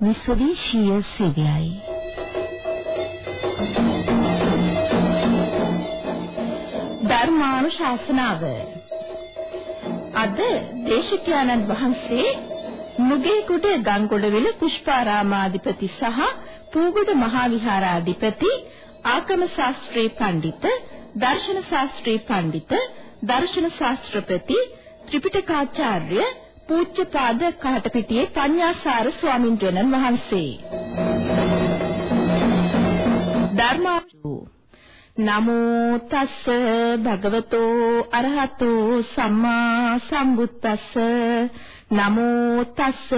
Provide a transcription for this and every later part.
නිස්වදේශීය සේවයයි. ධර්මානුශාසනාව අද දේශිකානන් වහන්සේ නුගේකුඩ ගංගොඩවිල පුෂ්පාරාමාධිපති සහ පූගොඩ මහා විහාරාධිපති ආගම ශාස්ත්‍රී පඬිත දර්ශන ශාස්ත්‍රී පඬිත දර්ශන ශාස්ත්‍රපති ත්‍රිපිටකාචාර්ය පූජ්‍යපාද කහටපිටියේ පඤ්ඤාසාර ස්වාමින්වයන්න් වහන්සේ. ධර්මාචු නමෝ තස්ස භගවතෝ අරහතෝ සම්මා සම්බුද්දස්ස. නමෝ තස්ස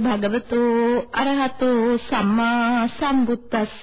භගවතෝ අරහතෝ සම්මා සම්බුද්දස්ස.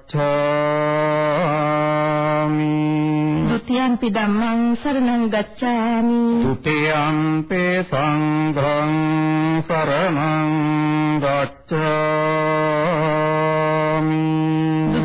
ဒ ුතියම්පි ධම්මං සරණං ගච්ඡාමි. ဒ ුතියම්පි සංඝං සරණං ගච්ඡාමි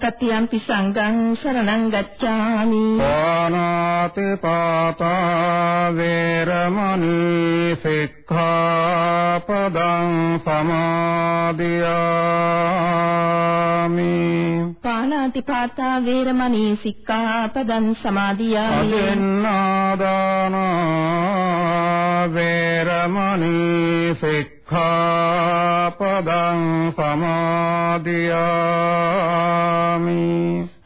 තතියම්පි සංඝං සරණං ගච්ඡාමි. පානාති පාතා වේරමණී සික්ඛාපදං සමාදියාමි. පාණාති පාතා වේරමණී සික්ඛාපදං සමාදියාමි. අදින්නාදාන වේරමණී සික්ඛාපදං සමාදියාමි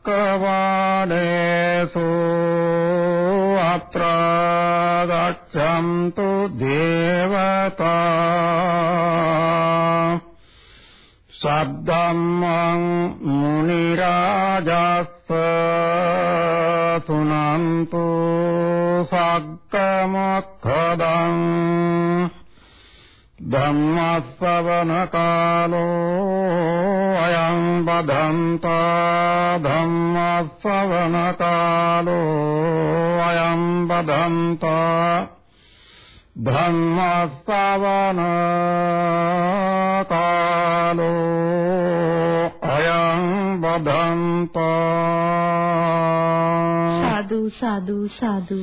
චක්කවාලේසු අත්‍රා ගච්ඡන්තු දේවතා සද්දම්මං මුනි රාජස්ස සුනන්තු සග්ග මොක්ඛදං ධම්මස්සවන කාලෝ අයං බදන්තා ධම්මස්සවන කාලෝ අයං බදන්තා ධම්මස්සවන කාලෝ අයං බදන්තා සාදු සාදු සාදු.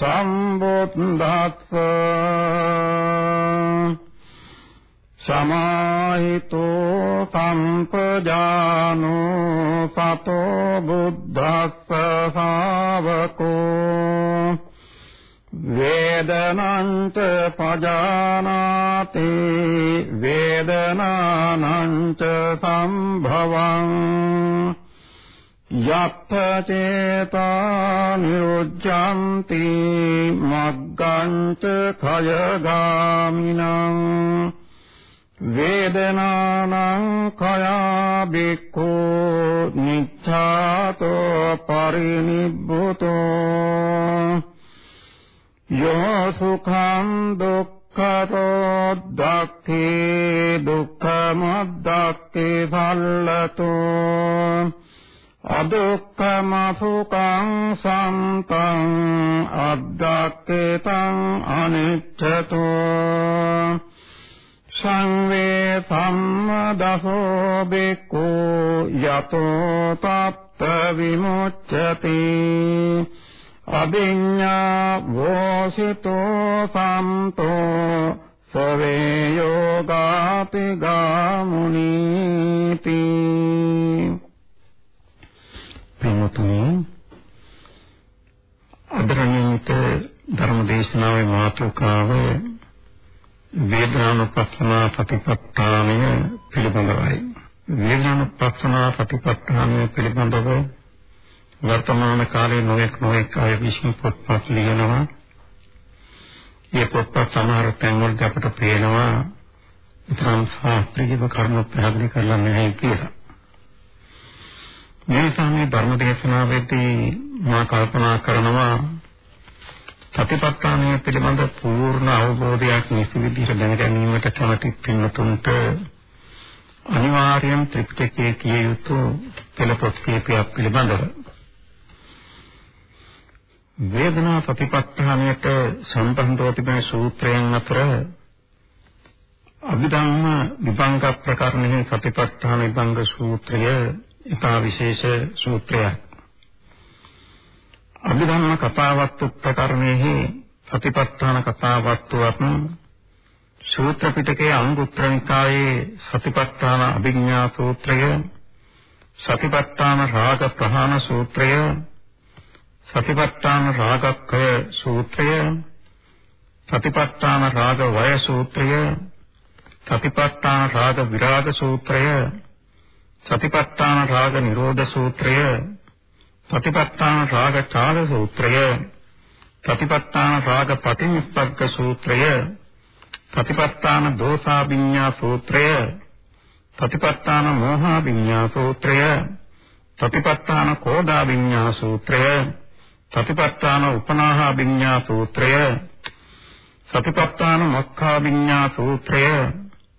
සම්බුද්දස්ස සමාහිතෝ සම්පජානෝ සතෝ බුද්දස්ස ශාවකෝ වේදනන්ත පජානාති වේදනානං සම්භවං යත්ථ චේතා නිරුද්ධಂತಿ මග්ගංච khයගාමිනං වේදනානං khයා බික්ඛු නිච්ඡාතෝ පරිනිබ්බුතෝ යෝ සුඛං දුක්ඛතෝ දක්ඛේ දුක්ඛමද්දක්ඛේ සල්ලතෝ අදුක්ඛම සුඛං සම්තං අද්දක්කේතං අනිච්ඡතෝ සංවේ සම්මදසෝ බිකෝ යතෝ තප්ප විමුච්ඡති අභිඤ්ඤා වෝසිතෝ සම්තෝ සවේ යෝගාපි ගාමුනීති පින්වතුනි අදරණීත ධර්මදේශනාවේ මාතෘකාව වේදනානුපස්සනා සතිපට්ඨානය පිළිබඳවයි. වේදනානුපස්සනා සතිපට්ඨානය පිළිබඳව වර්තමාන කාලයේ නොඑක් නොඑක් අය විශ්ව පොත්පත් ලියනවා. මේ පොත්පත් සමහර තැන්වලදී අපට පේනවා ඉතරම් ශාස්ත්‍රීය කරුණු පැහැදිලි කරලා නැහැ කියලා. මේ සමේ ධර්ම දේශනාවේදී මා කල්පනා කරනවා සතිපට්ඨානය පිළිබඳ පූර්ණ අවබෝධයක් නිසි විදිහට දැන ගැනීමට කැමති පින්තුන්ට අනිවාර්යයෙන් ත්‍රිපිටකයේ කිය යුතු පෙළපොත් කීපයක් පිළිබඳව වේදනා සතිපට්ඨානයට සම්බන්ධව තිබෙන සූත්‍රයන් අතර අභිධම්ම විභංග ප්‍රකරණයේ සතිපට්ඨාන විභංග සූත්‍රය ඉතා විශේෂ සූත්‍රයක්. අභිධම්ම කතාවත් ප්‍රකරණයේ සතිපට්ඨාන කතාවත්වත් සූත්‍ර පිටකයේ අංගුත්තර නිකායේ සතිපට්ඨාන අභිඥා සූත්‍රය සතිපට්ඨාන රාග ප්‍රහාණ සූත්‍රය සතිපට්ඨාන රාගක්ඛය සූත්‍රය සතිපට්ඨාන රාග වය සූත්‍රය සතිපට්ඨාන රාග විරාග සූත්‍රය සතිපට්ඨාන රාග නිරෝධ සූත්‍රය සතිපට්ඨාන රාග චාල සූත්‍රය සතිපට්ඨාන රාග පටිනිස්සග්ග සූත්‍රය සතිපට්ඨාන දෝසාභිඤ්ඤා සූත්‍රය සතිපට්ඨාන මෝහාභිඤ්ඤා සූත්‍රය සතිපට්ඨාන කෝදාභිඤ්ඤා සූත්‍රය සතිපට්ඨාන උපනාහාභිඤ්ඤා සූත්‍රය සතිපට්ඨාන මක්ඛාභිඤ්ඤා සූත්‍රය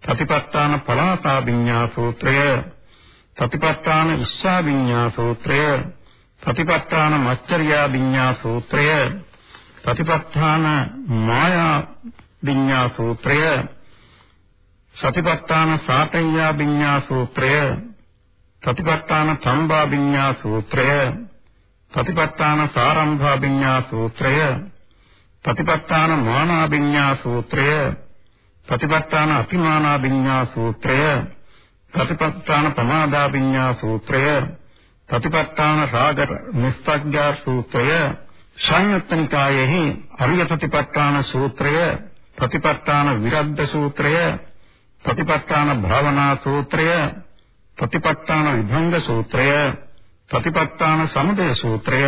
සතිපට්ඨාන පලාසාභිඤ්ඤා සූත්‍රය සතිපට්ඨාන ඉස්සා විඤ්ඤා සූත්‍රය සතිපට්ඨාන මච්චරියා විඤ්ඤා සූත්‍රය සතිපට්ඨාන මායා විඤ්ඤා සූත්‍රය සතිපට්ඨාන සාතඤ්ඤා විඤ්ඤා සූත්‍රය සතිපට්ඨාන සම්බා විඤ්ඤා සූත්‍රය සතිපට්ඨාන සාරම්භා විඤ්ඤා සූත්‍රය සතිපට්ඨාන මානා විඤ්ඤා සූත්‍රය සතිපට්ඨාන අතිමානා විඤ්ඤා සූත්‍රය ප්‍රතිපත්තාන ප්‍රමාදා විඤ්ඤා සූත්‍රය ප්‍රතිපත්තාන රාග නිස්සග්ගා සූත්‍රය සංයුත්තනිකායෙහි අරිය ප්‍රතිපත්තාන සූත්‍රය ප්‍රතිපත්තාන විරද්ධ සූත්‍රය ප්‍රතිපත්තාන භාවනා සූත්‍රය ප්‍රතිපත්තාන විභංග සූත්‍රය ප්‍රතිපත්තාන සමුදය සූත්‍රය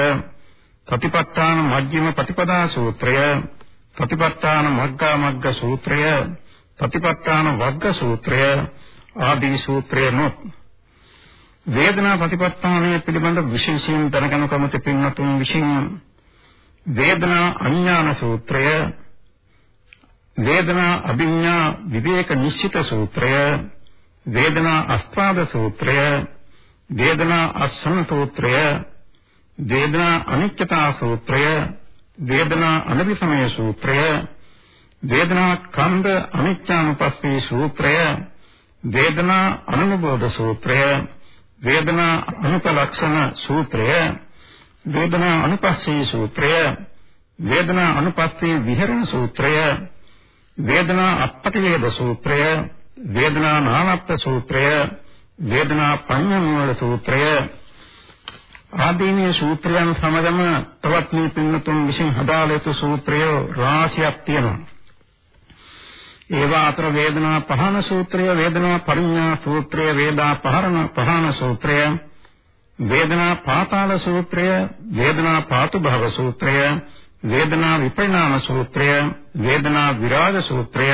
ප්‍රතිපත්තාන මජ්ක්‍ධිම ප්‍රතිපදා සූත්‍රය ප්‍රතිපත්තාන මග්ගා මග්ග සූත්‍රය ප්‍රතිපත්තාන වග්ග සූත්‍රය ආදී සූත්‍රයනොත් වේදනා ප්‍රතිපත්තානය පිළිබඳ විශේෂයෙන් දැනගනු කැමති පින්වතුන් විසින් වේදනා අඥාන සූත්‍රය වේදනා අභිඥා විවේක නිශ්චිත සූත්‍රය වේදනා අස්ත්‍රාද සූත්‍රය වේදනා අස්සන සූත්‍රය වේදනා අනිත්‍යතා සූත්‍රය වේදනා අනිවිසමය සූත්‍රය වේදනා ඛණ්ඩ අනිච්ඡානුපස්සී සූත්‍රය වේදනා අනුබෝධ සූත්‍රය වේදනා අනුපලක්ෂණ සූත්‍රය වේදනා අනුපස්සී සූත්‍රය වේදනා අනුපස්සී විහෙරණ සූත්‍රය වේදනා අපටිවේද සූත්‍රය වේදනා නානත්ත් සූත්‍රය වේදනා පඤ්ඤමූල සූත්‍රය ආදීනී සූත්‍රයන් සමගම තවත් මේ පින්නතුන් විසින් හදාළ යුතු සූත්‍රය රාශියක් තියෙනවා. ඒවා අතර වේදනා පහන සූත්‍රය, වේදනා පරිඥා සූත්‍රය, වේදා පහරණ පහන සූත්‍රය, වේදනා පාතාල සූත්‍රය, වේදනා පාතු භව සූත්‍රය, වේදනා විපරිණාම සූත්‍රය, වේදනා විරාග සූත්‍රය,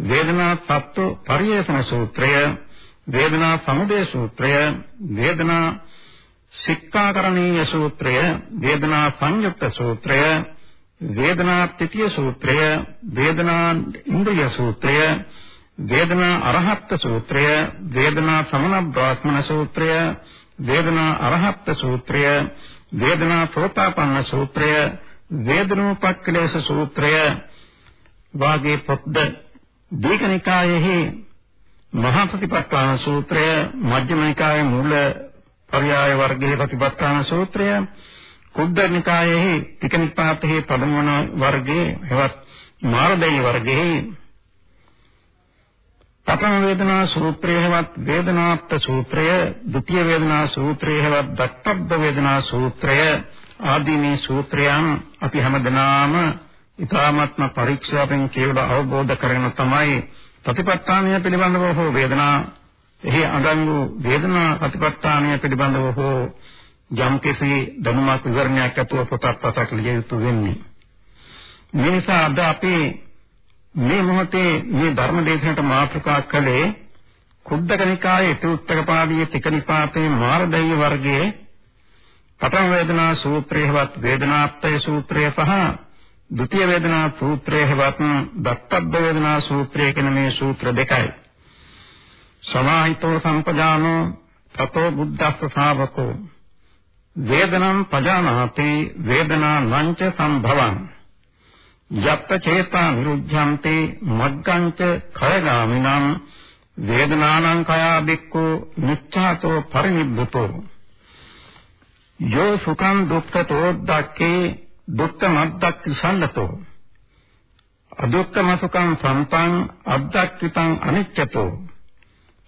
වේදනා තත්ත්ව පරිේෂණ සූත්‍රය, වේදනා සමුදය සූත්‍රය, වේදනා සික්ඛාකරණීය සූත්‍රය, වේදනා සංයුක්ත සූත්‍රය, වේදනා තෘතිය සූත්‍රය, වේදනා ඉන්ද්‍රිය සූත්‍රය, වේදනා අරහත් සූත්‍රය, වේදනා සමන බ්‍රාහ්මණ සූත්‍රය, වේදනා අරහත් සූත්‍රය, වේදනා සෝතාපන්න සූත්‍රය, වේදනෝපක්ඛලේශ සූත්‍රය වාගේ පොත්ද දීඝනිකායෙහි මහා ප්‍රතිපත්තාන සූත්‍රය, මජ්ක්‍ධිම නිකායේ මූල පරියාය වර්ගයේ ප්‍රතිපත්තාන සූත්‍රය කුද්දර නිකායේ ටික නිපාතයේ පදමන වර්ගයේ එවත් මාර්ගයේ වර්ගයේ ප්‍රථම වේදනා සූත්‍රයේවත් වේදනාත් සූත්‍රය ဒုတိ ය වේදනා සූත්‍රයේවත් දත්තබ්බ වේදනා සූත්‍රය ආදී මේ සූත්‍රයන් අපි හැමදෙනාම ඊ타ත්ම පරීක්ෂාවෙන් කේවල අවබෝධ කරගෙන තමයි ප්‍රතිපත්තාණය පිළිබඳව හෝ වේදනා එහි අඳන් වූ වේදනා ප්‍රතිපත්තාණය පිළිබඳව හෝ යම් කෙසි ධර්මයක් විවරණයක් ඇතුව පොතක් පතක් ලිය යුතු වෙන්නේ. මේ නිසා අද අපි මේ මොහොතේ මේ ධර්ම දේශනට මාතෘකා කළේ කුද්දකනිකායේ තුත්තකපාදී තිකනිපාතේ මාර්ගය වර්ගයේ පඨම වේදනා සූත්‍රයේවත් වේදනාප්තය සූත්‍රය සහ ဒုတိ ය වේදනා සූත්‍රයේවත් දත්තබ්බ වේදනා සූත්‍රය කියන මේ සූත්‍ර දෙකයි. සමාහිතෝ සම්පජානෝ තතෝ බුද්දස්ස ශාවකෝ වේදනං පජානාති වේදනා නංච සම්භවං යප්ප චේතා නිරුද්ධන්ති මග්ගංච khයගාමිනං වේදනානං කයා බික්කෝ නිච්ඡාතෝ පරිනිබ්බුතෝ යෝ සුඛං දුක්ඛතෝ දක්ඛේ දුක්ඛ මද්දක්ඛ සම්ලතෝ අදුක්ඛම සුඛං සම්පං අද්දක්ඛිතං අනිච්චතෝ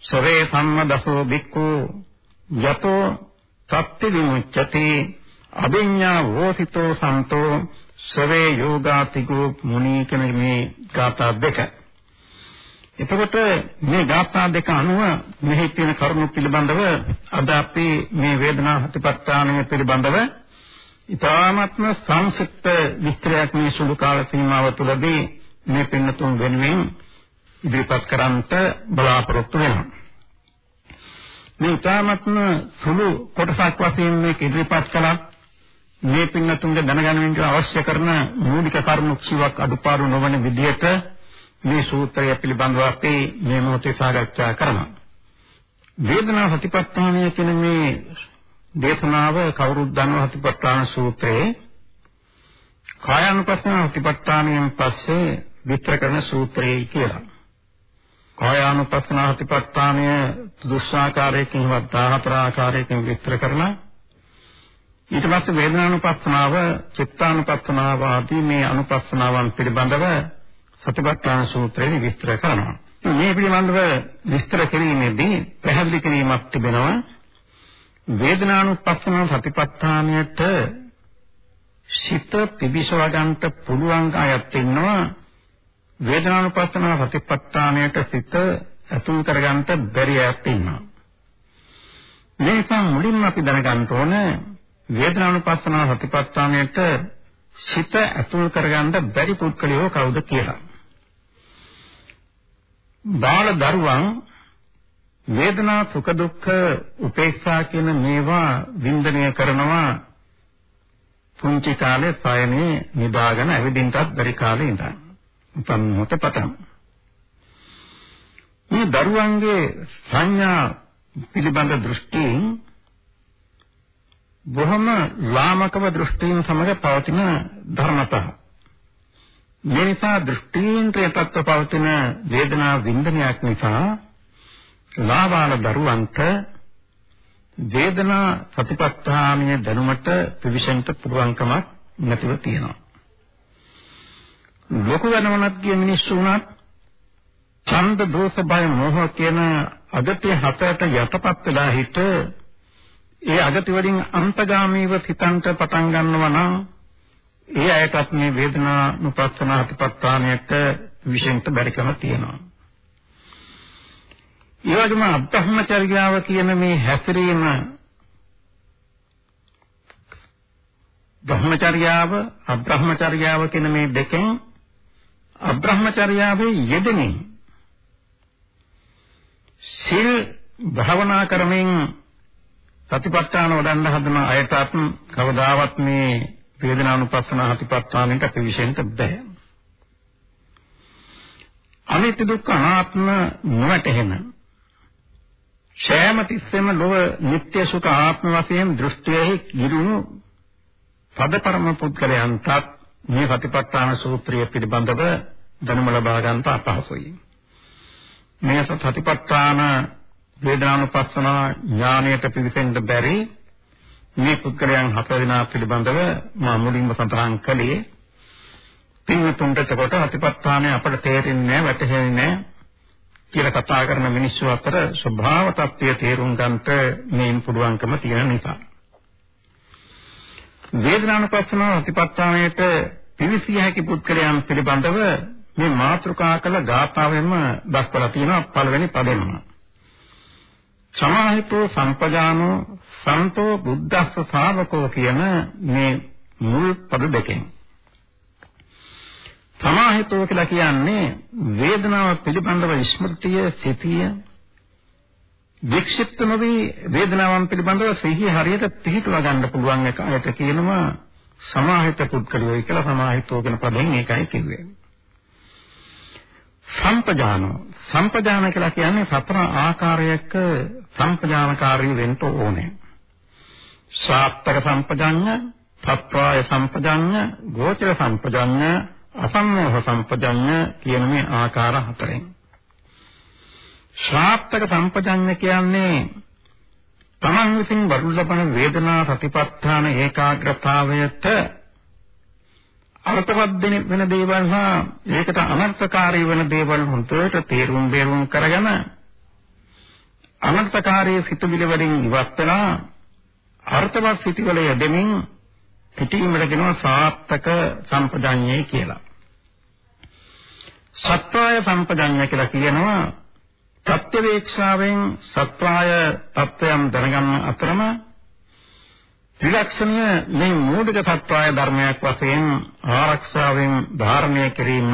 සවේ සම්මදසෝ බික්ඛෝ යතෝ සත්‍ය විමුච්ඡති අභිඤ්ඤා වෝසිතෝ සන්තෝ සවේ යෝගාතිකෝ මුනි කියන මේ ගාථා දෙක. එතකොට මේ ගාථා දෙක අනුව මෙහි තියෙන කරුණු පිළිබඳව අද අපි මේ වේදනා හතිපත්තානය පිළිබඳව ඊ타ත්ම සංක්ෂිප්ත විස්තරයක් මේ සුළු කාල සීමාව තුළදී මේ පින්නතුන් වෙනුවෙන් ඉදිරිපත් කරන්නට බලාපොරොත්තු වෙනවා. මේ ඊ타ත්ම සුළු කොටසක් වශයෙන් මේක ඉදිරිපත් කළා මේ පින්නතුන්ගේ දැනගැනීමට අවශ්‍ය කරන මූලික කරුණු කිසිවක් අඩුපාඩු නොවන විදිහට මේ සූත්‍රය පිළිබඳව අපි මේ මොහොතේ සාකච්ඡා කරමු. වේදනා සතිපට්ඨානය කියන මේ දේශනාව කවුරුත් දන්නා සතිපට්ඨාන සූත්‍රයේ කායानुපස්සන සතිපට්ඨානයෙන් පස්සේ විස්තර කරන සූත්‍රයයි කියලා. කායානුපස්සන හතිපට්ඨානය දුස්සාකාරයකින් වත් 14 ආකාරයකින් විස්තර කරලා ඊට පස්සේ වේදනානුපස්සනාව, චිත්තානුපස්සනාව ආදී මේ අනුපස්සනාවන් පිළිබඳව සතිපට්ඨාන සූත්‍රයේ විස්තර කරනවා. මේ පිළිබඳව විස්තර කිරීමේදී පැහැදිලි කිරීමක් තිබෙනවා. වේදනානුපස්සන සතිපට්ඨානයට සිත පිබිසව ගන්නට පුළුවන් අයත් ඉන්නවා වේදනානුපස්සන සතිපට්ඨානයට සිත ඇතුල් කරගන්න බැරි අයත් ඉන්නවා. මේ නිසා මුලින්ම අපි දැනගන්න ඕන වේදනානුපස්සන සතිපට්ඨානයට සිත ඇතුල් කරගන්න බැරි පුද්ගලයෝ කවුද කියලා. බාල දරුවන් වේදනා සුඛ දුක්ඛ උපේක්ෂා කියන මේවා වින්දනය කරනවා පුංචි කාලේ සයනේ නිදාගෙන ඇවිදින්නත් බැරි කාලේ ඉඳන්. උපන් මොහොත පටන්. මේ දරුවන්ගේ සංඥා පිළිබඳ දෘෂ්ටීන් බොහොම ලාමකව දෘෂ්ටීන් සමග පවතින ධර්මතා. මේ නිසා දෘෂ්ටීන්ට යටත්ව පවතින වේදනා වින්දනයක් නිසා ලාබාල දරුවන්ට වේදනා සතිපට්ඨානයේ දැනුමට පිවිසෙන්න පුළුවන්කමක් නැතිව තියෙනවා. ලොකු වෙනවනත් කිය මිනිස්සු උනත් ඡන්ද දෝෂ බය මොහ කියන අගතිය හතරට යටපත් වෙලා හිට ඒ අගති වලින් අන්තගාමීව සිතන්ට පටන් ගන්නවා නම් ඒ අයටත් මේ වේදනානුපස්සන හතිපත්තානයට විශේෂිත බැරිකම තියෙනවා. ඒ වගේම අබ්‍රහ්මචර්යාව කියන මේ හැසිරීම බ්‍රහ්මචර්යාව අබ්‍රහ්මචර්යාව කියන මේ දෙකෙන් අබ්‍රහ්මචර්යාවේ යෙදෙමින් සිල් භාවනා කරමින් සතිපට්ඨාන වඩන්න හදන අයටත් කවදාවත් මේ වේදනානුපස්සන හතිපට්ඨානෙට අපි විශේෂිත බෑ. අනිත්‍ය දුක්ඛ අනාත්ම නොවැටහෙන ශෑම තිස්සෙම ලොව නিত্য සුඛ ආත්ම වශයෙන් දෘෂ්ටියෙහි ගිරුණු පදපරම පුද්ගලයන්ටත් මේ සතිපට්ඨාන සූත්‍රය පිළිබඳව දැනුම ලබා ගන්නට අපහසුයි. මේ සතිපට්ඨාන වේදනානුපස්සන ඥානයට පිවිසෙන්න බැරි මේ පුද්ගලයන් හතර දෙනා පිළිබඳව මා මුලින්ම සඳහන් කළේ පින්වතුන්ට එතකොට අතිපත්තානේ අපට තේරෙන්නේ නැහැ වැටහෙන්නේ නැහැ කියලා කතා කරන මිනිස්සු අතර ස්වභාව තත්ත්වය තේරුම් ගන්නට මේන් පුළුවන්කම තියෙන නිසා වේදනානුපස්සන අතිපත්තානේට පිවිසිය හැකි පුද්ගලයන් පිළිබඳව මේ මාතෘකා කළ ගාථාවෙන්ම දක්වලා තියෙනවා පළවෙනි පදෙම සමාහිතෝ සම්පජානෝ සන්තෝ බුද්දස්ස ශාවකෝ කියන මේ මුල් පද දෙකෙන්. සමාහිතෝ කියලා කියන්නේ වේදනාව පිළිබඳව ස්මෘතිය සිටිය වික්ෂිප්ත නොවි වේදනාවන් පිළිබඳව සිහිය හරියට පිහිටුවා ගන්න පුළුවන් එකට කියනවා සමාහිත පුද්ගලයෝ කියලා සමාහිතෝ කියන පදයෙන් ඒකයි කිව්වේ සම්පජානෝ සම්පජාන කියලා කියන්නේ සතර ආකාරයක සම්පජානකාරී වෙන්න ඕනේ. සාත්තක සම්පජඤ්ඤ, සත්වාය සම්පජඤ්ඤ, ගෝචර සම්පජඤ්ඤ, අසම්මෝහ සම්පජඤ්ඤ කියන මේ ආකාර හතරෙන්. ශාත්තක සම්පජඤ්ඤ කියන්නේ තමන් විසින් වරුන් ලබන වේදනා සතිපට්ඨාන ඒකාග්‍රතාවයට අර්ථවත් වෙන දේවල් හා ඒකට අනර්ථකාරී වෙන දේවල් හොඳට තේරුම් බේරුම් කරගෙන අනර්ථකාරී සිතුවිලි වලින් ඉවත් වෙලා අර්ථවත් සිතුවිලි යෙදෙමින් පිටීමට කියනවා සාත්තක සම්පජඤ්ඤය කියලා. සත්වාය සම්පජඤ්ඤය කියලා කියනවා ප්‍රත්‍යවේක්ෂාවෙන් සත්වාය තත්වයන් දැනගන්න අතරම ත්‍රිලක්ෂණය මේ මූලික සත්‍යය ධර්මයක් වශයෙන් ආරක්ෂාවෙන් ධාරණය කිරීම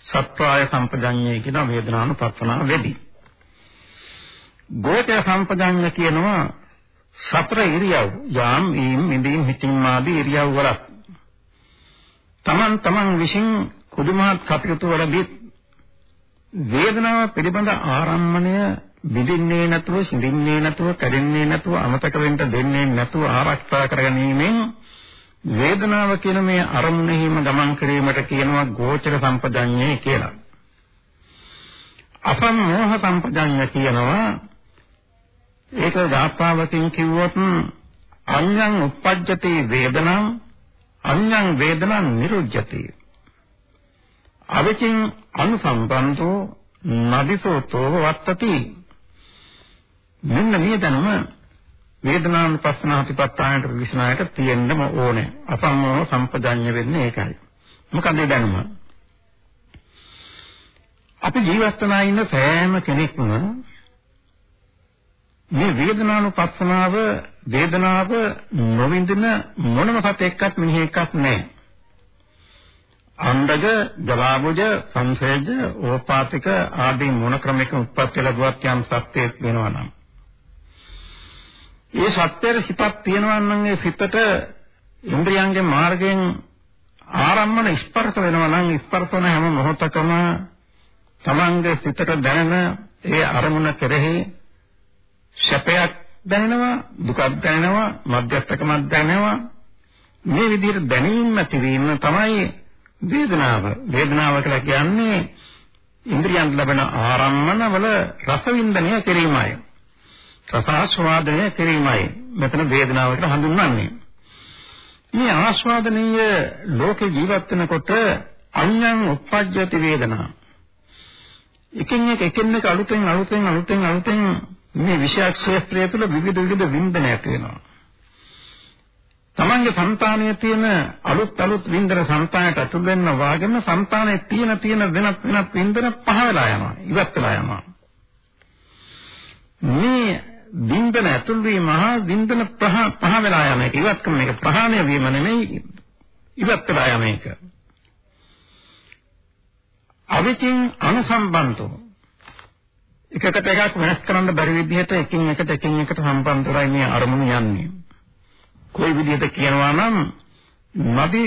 සත්‍යය සම්පජඤ්ඤය කියන වේදනානුපස්සනාව වෙදී. ගෝචර සම්පජඤ්ඤ කියනවා සතර ඉරියව් යාම් ඊම් ඉදීම් හිතින් ආදී ඉරියව් වල තමන් තමන් විසින් කුදුමහත් කටයුතු වලදී වේදනාව පිළිබඳ ආරම්මණය විඳින්නේ නැතුව, සිඳින්නේ නැතුව, කැඩෙන්නේ නැතුව, අමතක වෙන්න දෙන්නේ නැතුව ආරක්ෂා කරගැනීමෙන් වේදනාව කියන මේ අරමුණෙහිම ගමන් කිරීමට කියනවා ගෝචර සම්පජඤ්ඤය කියලා. අසම්මෝහ සම්පජඤ්ඤය කියනවා ඒක ධාත්තාවකින් කිව්වොත් අඤ්ඤං uppajjati වේදනං අඤ්ඤං වේදනං නිරුජ්ජති අවිචින් අනුසම්බන්ධෝ නදිසෝතෝ වත්තති මෙන්න මේ දැනුම වේදනානුපස්සන හතිපත්තානට විශ්නායට තියෙන්නම ඕනේ. අසම්මෝහ සම්පජඤ්ඤ වෙන්නේ ඒකයි. මොකද මේ දැනුම? අපි ජීවත් වෙනා ඉන්න සෑම කෙනෙක්ම මේ වේදනානුපස්සනාව වේදනාව නොවින්දින මොනම සතෙක්වත් මිනිහෙක් එක්කත් නැහැ. අණ්ඩජ, ජලාබුජ, සංසේජ, ඕපාතික ආදී මොන ක්‍රමයක උත්පත්ති ලැබුවත් යම් සත්‍යයක් වෙනවා නම්. ඒ සත්‍යයේ සිතක් තියෙනවා නම් ඒ සිතට ඉන්ද්‍රියයන්ගේ මාර්ගයෙන් ආරම්මන ස්පර්ශ වෙනවා නම් ස්පර්ශ වන හැම මොහොතකම තමන්ගේ සිතට දැනෙන ඒ අරමුණ කෙරෙහි සැපයක් දැනෙනවා දුකක් දැනෙනවා මධ්‍යස්ථකමක් දැනෙනවා. මේ විදිහට දැනීම ඇතිවීම තමයි වේදනාව. වේදනාව කියලා කියන්නේ ඉන්ද්‍රියන් ලැබෙන ආරම්මන වල රස වින්දනය කිරීමයි. රසාස්වාදනය කිරීමයි. මෙතන වේදනාව කියලා හඳුන්වන්නේ. මේ ආස්වාදනීය ලෝකේ ජීවත් වෙනකොට අඤ්ඤං උප්පජ්ජති වේදනා. එකින් එක එකින් එක අලුතෙන් අලුතෙන් අලුතෙන් අලුතෙන් මේ විෂයක් ක්ෂේත්‍රය තුළ විවිධ විවිධ වින්දන ඇති වෙනවා. තමන්ගේ సంతානයේ තියෙන අලුත් අලුත් වින්දන సంతානයට අතුල් වෙන්න වාගෙම సంతානයේ තියෙන තියෙන වෙනත් වෙනත් වින්දන පහ වෙලා යනවා. ඉවත් වෙලා යනවා. මේ වින්දන ඇතුල් වීම හා වින්දන පහ පහ වෙලා යන එක ඉවත් කරන එක ප්‍රහාණය වීම නෙමෙයි ඉවත් වෙලා යන එක. අවිචින් අනුසම්බන්තෝ එකකට එකක් වෙනස් කරන්න බැරි විදිහට එකින් එකට එකින් එකට සම්බන්ධ වෙලා ඉන්නේ අරමුණු යන්නේ. කොයි විදිහට කියනවා නම් නදි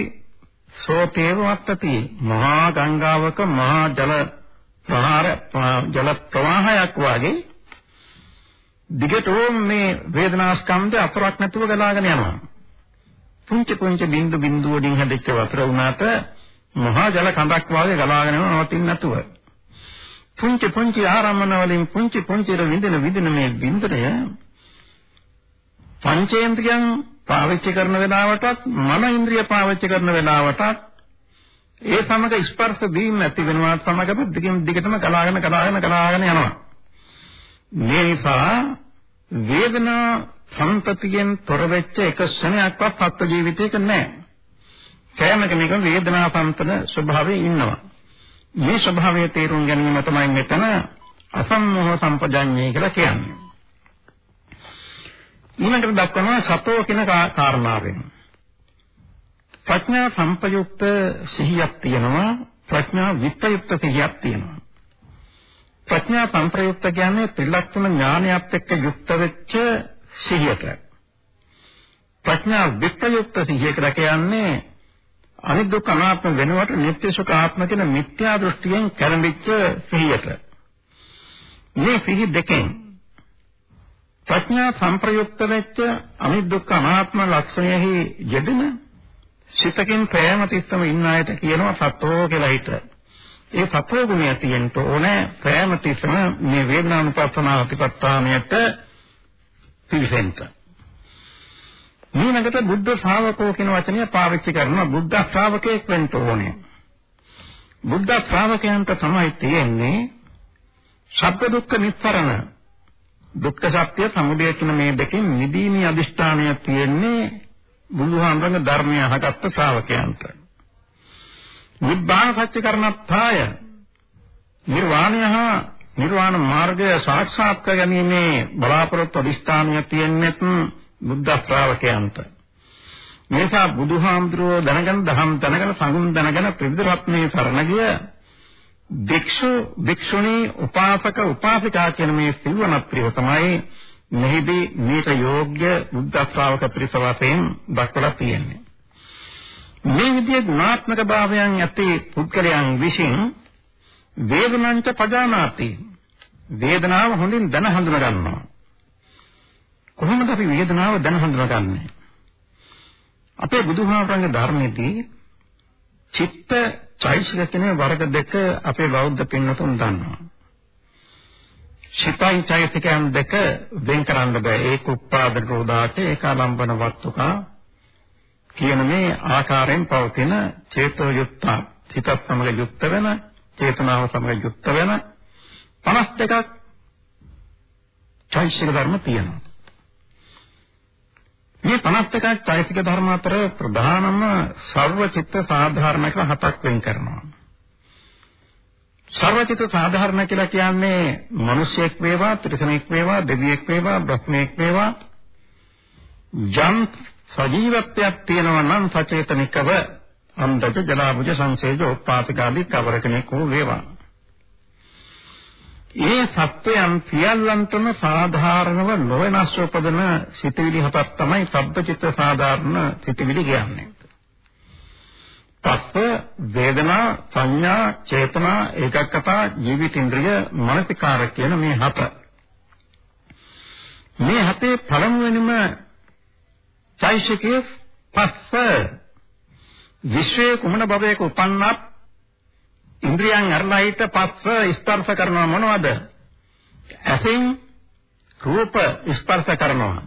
සෝතේව වත්තති මහා ගංගාවක මහා ජල ප්‍රහාර ජල ප්‍රවාහයක් වාගේ දිගටම මේ වේදනා ස්කන්ධය අතරක් නැතුව ගලාගෙන යනවා. පුංචි පුංචි බින්දු බින්දු වලින් හැදෙච්ච වතුර වුණාට මහා ජල කඳක් වාගේ ගලාගෙන යනවා නවතින්න නැතුව. පුංචි පුංචි ආරම්මන වලින් පුංචි පුංචි විඳින විඳින මේ විඳිනය පංචේන්ද්‍රියන් පාවිච්චි කරන වෙලාවටත් මන ඉන්ද්‍රිය පාවිච්චි කරන වෙලාවටත් ඒ සමග ස්පර්ශ වීම ඇති වෙනවා සමග දිගින් දිගටම කලාගෙන කලාගෙන කලාගෙන යනවා මේ නිසා වේදනා සම්පතියෙන් තොර වෙච්ච එක ක්ෂණයක්වත් සත්ත්ව ජීවිතයක නැහැ. සෑම කෙනෙකුම වේදනා සම්පතන ස්වභාවයේ ඉන්නවා. මේ ස්වභාවය තේරුම් ගැනීම තමයි මෙතන අසම්මෝහ සම්පජඤ්ඤය කියලා කියන්නේ. ඊළඟට දක්වනවා සතෝ කියන කාරණාවෙන්. ප්‍රඥා සම්පයුක්ත සිහියක් තියෙනවා ප්‍රඥා විප්‍රයුක්ත සිහියක් තියෙනවා. ප්‍රඥා සම්ප්‍රයුක්ත කියන්නේ ත්‍රිලක්ෂණ ඥානයත් එක්ක යුක්ත වෙච්ච සිහියට. ප්‍රඥා විප්‍රයුක්ත සිහිය කියලා කියන්නේ අනිදුක් අනාත්ම වෙනුවට නිත්‍ය සුඛ ආත්ම කියන මිත්‍යා දෘෂ්ටියෙන් කැරඹිච්ච සිහියට. මේ සිහි දෙකෙන් ප්‍රඥා සංප්‍රයුක්ත වෙච්ච අනිදුක් අනාත්ම ලක්ෂණයෙහි යෙදෙන සිතකින් ප්‍රේම තිස්සම ඉන්න අයට කියනවා සත්වෝ කියලා හිත. ඒ සත්ව ගුණය තියෙන්න ඕනේ ප්‍රේම තිස්සම මේ වේදනානුපස්සනා ප්‍රතිපත්තාමයට පිවිසෙන්න. ඊළඟට බුද්ධ ශ්‍රාවකෝ කියන වචනය පාවිච්චි කරනවා බුද්ධ ශ්‍රාවකයෙක් වෙන්න ඕනේ. බුද්ධ ශ්‍රාවකයන්ට තමයි තියෙන්නේ සබ්බ දුක්ඛ නිස්සරණ දුක්ඛ සත්‍ය සමුදය කියන මේ දෙකෙන් නිදීමේ අදිෂ්ඨානය තියෙන්නේ බුදුහාමරගේ ධර්මය අහගත්ත ශ්‍රාවකයන්ට. නිබ්බාන සත්‍ය කරණත්තාය නිර්වාණය හා නිර්වාණ මාර්ගය සාක්ෂාත් කර ගැනීමේ බලාපොරොත්තු අදිෂ්ඨානය තියෙන්නේ බුද්ධ ශ්‍රාවකයන්ට. මේසා බුදුහාමුදුරුවෝ දැනගෙන දහම් දැනගෙන සංඝුන් දැනගෙන ත්‍රිවිධ රත්නයේ සරණ ගිය භික්ෂු භික්ෂුණී උපාසක උපාසිකා කියන මේ සිල්වනත්‍රිය තමයි මෙහිදී මේට යෝග්‍ය බුද්ධ ශ්‍රාවක පිරිස වශයෙන් දක්වලා තියෙන්නේ. මේ විදිහේ ගුණාත්මක භාවයන් ඇති පුද්ගලයන් විසින් වේදනංච පජානාති වේදනාව හොඳින් දැන හඳුනා ගන්නවා. කොහොමද අපි වේදනාව දැන හඳුනාගන්නේ? අපේ බුදුහාමරගේ ධර්මයේදී චිත්ත චෛතසික කියන වර්ග දෙක අපේ බෞද්ධ පින්නතුන් දන්නවා. චිත්තයි චෛතසිකයන් දෙක වෙන් කරන්න බෑ. ඒක උපාදක උදාට ඒකාලම්බන වත්තුකා කියන මේ ආකාරයෙන් පවතින චේතෝ යුක්ත චිතත් සමග යුක්ත වෙන චේතනාව සමග යුක්ත වෙන 52ක් චෛතසික ධර්ම තියෙනවා. මේ 51ක් චෛතසික ධර්ම අතර ප්‍රධානම සර්වචිත්ත සාධාරණ කියලා හතක් වෙන් කරනවා. සර්වචිත්ත සාධාරණ කියලා කියන්නේ මිනිසෙක් වේවා, ත්‍රිසනෙක් වේවා, දෙවියෙක් වේවා, බ්‍රහ්මෙක් වේවා යම් සජීවත්වයක් තියෙනවා නම් සචේතනිකව අන්දක ජලාභුජ සංසේජ උත්පාතිකාදී කවර කෙනෙක් වූ වේවා. ඒ සත්වයන් සියල්ලන්ටම සාධාරණව නොවෙනස් උපදන සිතවිලි හතක් තමයි සබ්බචිත්ත සාධාරණ සිතවිලි කියන්නේ. පස්ස වේදනා සංඥා චේතනා ඒකක්කතා ජීවිතේන්ද්‍රිය මානසිකාර කියන මේ හත මේ හතේ පළමුවෙනිම චෛසිකයේ පස්ස විශ්වයේ කුමන භවයක උපන්නත් ඉන්ද්‍රියන් අරලා හිට පස්ස ස්පර්ශ කරනවා මොනවද ඇසෙන් රූප ස්පර්ශ කරනවා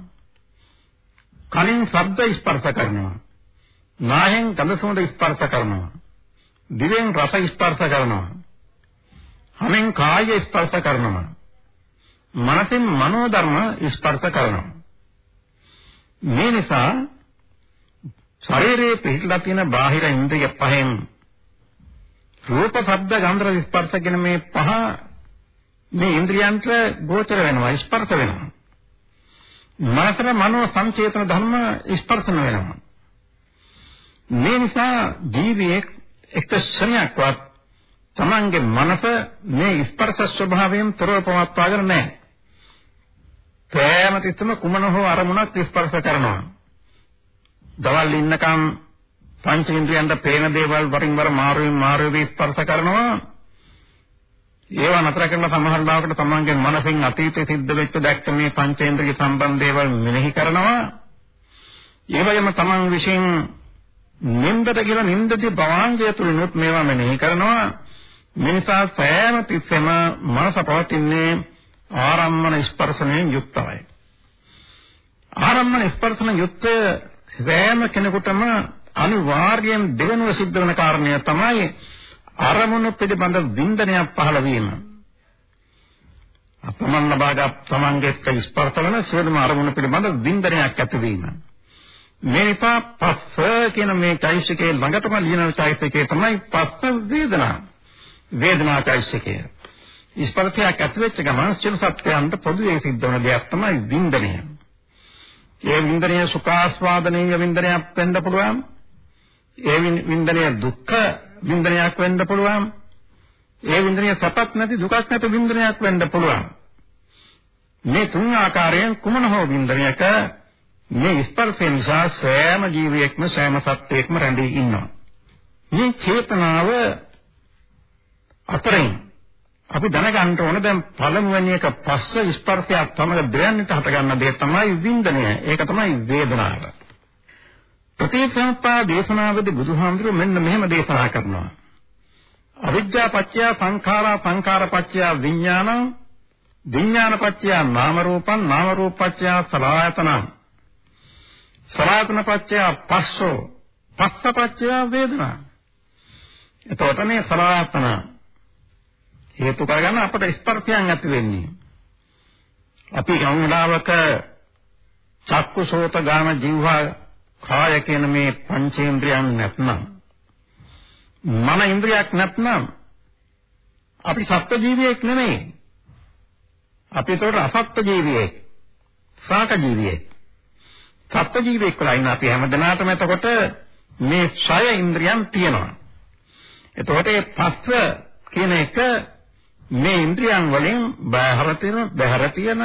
කනින් ශබ්ද ස්පර්ශ කරනවා නායෙන් ගඳ සුවඳ ස්පර්ශ කරනවා. දිවෙන් රස ස්පර්ශ කරනවා. හමෙන් කාය ස්පර්ශ කරනවා. මනසෙන් මනෝ ධර්ම ස්පර්ශ කරනවා. මේ නිසා ශරීරයේ පිහිටලා තියෙන බාහිර ඉන්ද්‍රිය පහෙන් රූප, ශබ්ද, ගන්ධ, රස, ස්පර්ශ කියන මේ පහ මේ ඉන්ද්‍රියන්ට ගෝචර වෙනවා, ස්පර්ශ වෙනවා. මනසට මනෝ සංචේතන ධර්ම ස්පර්ශන වෙනවා. මේ නිසා ජීවියෙක් එක ක්ෂණයක්වත් තමන්ගේ මනස මේ ස්පර්ශ ස්වභාවයෙන් තොරව පවත්වාගෙන නැහැ. කෑම තිස්සම කුමන හෝ අරමුණක් ස්පර්ශ කරනවා. දවල් ඉන්නකම් පංචේන්ද්‍රයන්ට පේන දේවල් වරින් වර මාරුවෙන් මාරුවේ ස්පර්ශ කරනවා. ඒවා නතර කරලා සමහර ලාවකට තමන්ගේ මනසෙන් අතීතයේ සිද්ධ වෙච්ච දැක්ක මේ පංචේන්ද්‍රිය සම්බන්ධ දේවල් මෙනෙහි කරනවා. ඒ වගේම තමන් විසින් නින්දට කියලා නින්දදී භවාංගය තුලිනුත් මේවා මෙනෙහි කරනවා මිනිසා සෑම තිස්සෙම මනස පවතින්නේ ආරම්මන ස්පර්ශණයෙන් යුක්තවයි ආරම්මන ස්පර්ශන යුක්ත සෑම කෙනෙකුටම අනිවාර්යයෙන් දෙවෙනුව සිද්ධ වෙන කාරණය තමයි අරමුණු පිළිබඳ වින්දනයක් පහළ වීම අපමණ ලබාගත් තමන්ගේ ස්පර්ශ වෙන සියලුම අරමුණු පිළිබඳ වින්දනයක් ඇතිවීම මේ නිසා පස්ස කියන මේ චෛසිකේ ළඟටම ලියන චෛසිකේ තමයි පස්ස වේදනා. වේදනා චෛසිකය. ස්පර්ශයක් ඇති වෙච්ච ගමන් සියලු සත්‍යයන්ට පොදුවේ සිද්ධ වෙන දෙයක් තමයි වින්දනය. ඒ වින්දනය සුඛාස්වාදනීය වින්දනයක් වෙන්න පුළුවන්. ඒ වින්දනය දුක්ඛ වින්දනයක් වෙන්න පුළුවන්. ඒ වින්දනය සපත් නැති දුකක් නැති වින්දනයක් වෙන්න පුළුවන්. මේ තුන් ආකාරයෙන් කුමන හෝ වින්දනයක මේ ස්පර්ශය නිසා සෑම ජීවියෙක්ම සෑම සත්වයක්ම රැඳී ඉන්නවා. මේ චේතනාව අතරින් අපි දැනගන්න ඕන දැන් පළමුවෙනි එක පස්ස ස්පර්ශයක් තමයි දෙයන්ට හට ගන්න දේ තමයි වින්දනය. ඒක තමයි වේදනාව. ප්‍රතිසම්පා දේශනාවේදී බුදුහාමුදුරුවෝ මෙන්න මෙහෙම දේශනා කරනවා. අවිද්‍යා පත්‍ය සංඛාරා සංඛාර පත්‍ය විඥානං විඥාන පත්‍ය නාම රූපං නාම රූප පත්‍ය සලආයතනං සලායතන පත්‍ය පස්සෝ පස්ස පත්‍ය වේදනා. එතකොට මේ සලායතන හේතු කරගන්න අපට ස්පර්ශයන් ඇති වෙන්නේ. අපි ගංගාවක චක්කු සෝත ගාම જીවහා කාය කියන මේ පංචේන්ද්‍රයන් නැත්නම් මන ඉන්ද්‍රියක් නැත්නම් අපි සත්ත්ව ජීවියෙක් නෙමෙයි. අපි ඒතකොට අසත්ත්ව ජීවියෙක්. සාක ජීවියෙක්. සත්ත්ව ජීවෙක් වෙලා ඉන්න අපි හැමදෙනාටම එතකොට මේ ඡය ඉන්ද්‍රියන් තියෙනවා. එතකොට මේ පස්ස කියන එක මේ ඉන්ද්‍රියන් වලින් බහැර තියෙන බහැර තියෙන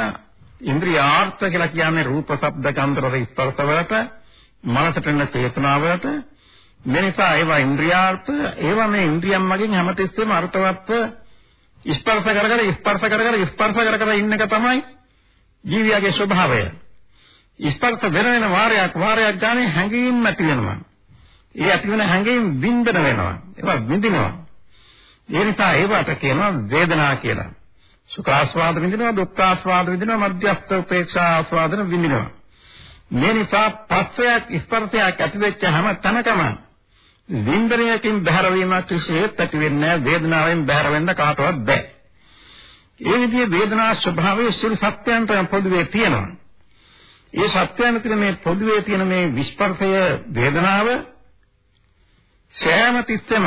ඉන්ද්‍රියාර්ථ කියලා කියන්නේ රූප, ශබ්ද, ගන්ධ, රස, ස්පර්ශ වලට මනසට එන චේතනාවලට මේ නිසා ඒවා ඉන්ද්‍රියාර්ථ ඒවා මේ ඉන්ද්‍රියන් මගින් හැමතිස්සෙම අර්ථවත්ව ස්පර්ශ කර කර ස්පර්ශ කර කර ස්පර්ශ කර කර ඉන්න එක තමයි ජීවියාගේ ස්වභාවය. ස්පර්ශ වෙන වෙන වාරයක් වාරයක් ගානේ හැඟීම් ඇති වෙනවා. ඒ ඇති වෙන හැඟීම් විඳින වෙනවා. ඒවා විඳිනවා. ඒ නිසා ඒවට කියනවා වේදනා කියලා. සුඛාස්වාද විඳිනවා, දුක්ඛාස්වාද විඳිනවා, මධ්‍යස්ථ උපේක්ෂා ආස්වාදන විඳිනවා. මේ නිසා පස්සයක් ස්පර්ශයක් ඇති වෙච්ච හැම තැනකම වින්දනයකින් බහැර වීමක් කිසියෙත් ඇති වෙන්නේ නැහැ. වේදනාවෙන් බහැර වෙන්න කාටවත් බෑ. ඒ විදිහේ වේදනා ස්වභාවයේ සිල් සත්‍යයන්ට පොදුවේ තියෙනවා. ඒ සත්‍යයන් තියෙන මේ පොදුවේ තියෙන මේ විස්පර්ශය වේදනාව සෑම තිස්සෙම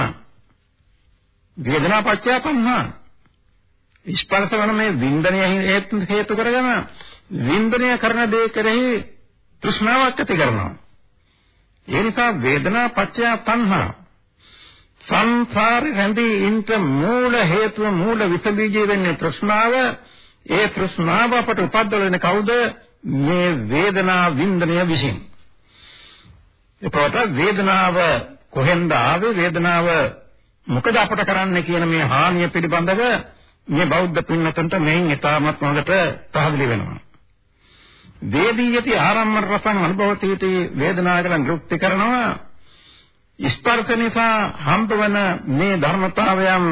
වේදනා පත්‍ය පන්හා ස්පර්ශ වන මේ වින්දනය හේතු කරගෙන වින්දනය කරන දේ කෙරෙහි තෘෂ්ණාවක් ඇති කරනවා ඒ නිසා වේදනා පත්‍ය තණ්හා සංසාරේ රැඳී ඉන්න මූල හේතුව මූල විස බීජය වෙන්නේ තෘෂ්ණාව. ඒ තෘෂ්ණාව අපට උපද්දවන්නේ කවුද? මේ වේදනා වින්දනය විසින්. එතකොට වේදනාව කොහෙන්ද ආවේ වේදනාව මොකද අපට කරන්න කියන මේ හානිය පිළිබඳව මේ බෞද්ධ පින්නතන්ට මේන් ඊටමත් හොඳට පැහැදිලි වෙනවා. වේදීයති ආරම්මන රසං අනුභවති වේදනාවකට නිරුක්ති කරනවා ස්පර්ශ නිසා හම්බවන මේ ධර්මතාවයන්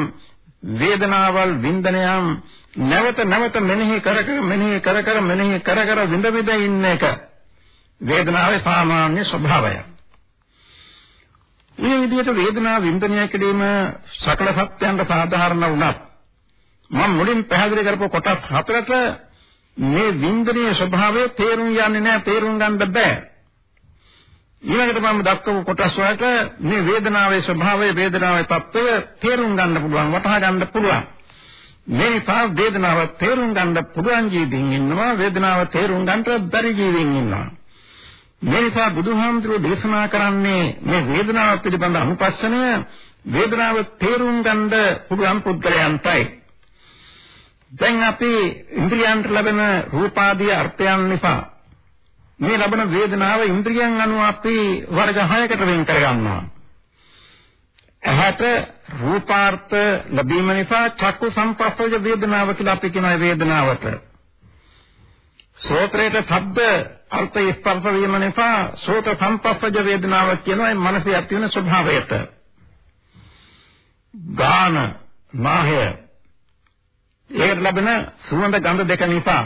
වේදනාවල් වින්දනයන් නැවත නැවත මෙනෙහි කර කර මෙනෙහි කර කර මෙනෙහි කර කර විඳ විඳ ඉන්න එක වේදනාවේ සාමාන්‍ය ස්වභාවය. මේ විදිහට වේදනාව වින්දනය කිරීම සකල සත්‍යයන්ට සාධාරණ වුණත් මම මුලින් පැහැදිලි කරපු කොටස් හතරට මේ වින්දනයේ ස්වභාවය තේරුම් යන්නේ නැහැ තේරුම් ගන්න බෑ. ඊළඟට මම දක්වපු කොටස් වලට මේ වේදනාවේ ස්වභාවය වේදනාවේ తত্ত্বය තේරුම් ගන්න පුළුවන් වටහා ගන්න පුළුවන්. මේ තා වේදනාව තේරුම් ගන්න පුළුවන් ජීවිතින් ඉන්නවා වේදනාව තේරුම් ගන්නට බැරි ජීවිතින් ඉන්නවා. මේ නිසා බුදුහාමුදුරුවෝ දේශනා කරන්නේ මේ වේදනාව පිළිබඳ අනුපස්සනය වේදනාව තේරුම් ගන්න පුළුවන් පුද්ගලයන්ටයි. දැන් අපි ඉන්ද්‍රියන්ට ලැබෙන රූපාදී අර්ථයන් නිසා මේ ලබන වේදනාව ඉන්ද්‍රියන් අනුව අපි වර්ග 6කට වෙන් කරගන්නවා. ඇහැට රූපාර්ථ ලැබීම නිසා චක්කු සංපස්සජ වේදනාව කියලා අපි කියන වේදනාවට. සෝත්‍රයට ශබ්ද අර්ථ ස්පර්ශ වීම නිසා සෝත සංපස්සජ වේදනාව කියනවා මනසේ ඇති වෙන ස්වභාවයට. ගාන මාහය ඒකට ලැබෙන සුවඳ ගඳ දෙක නිසා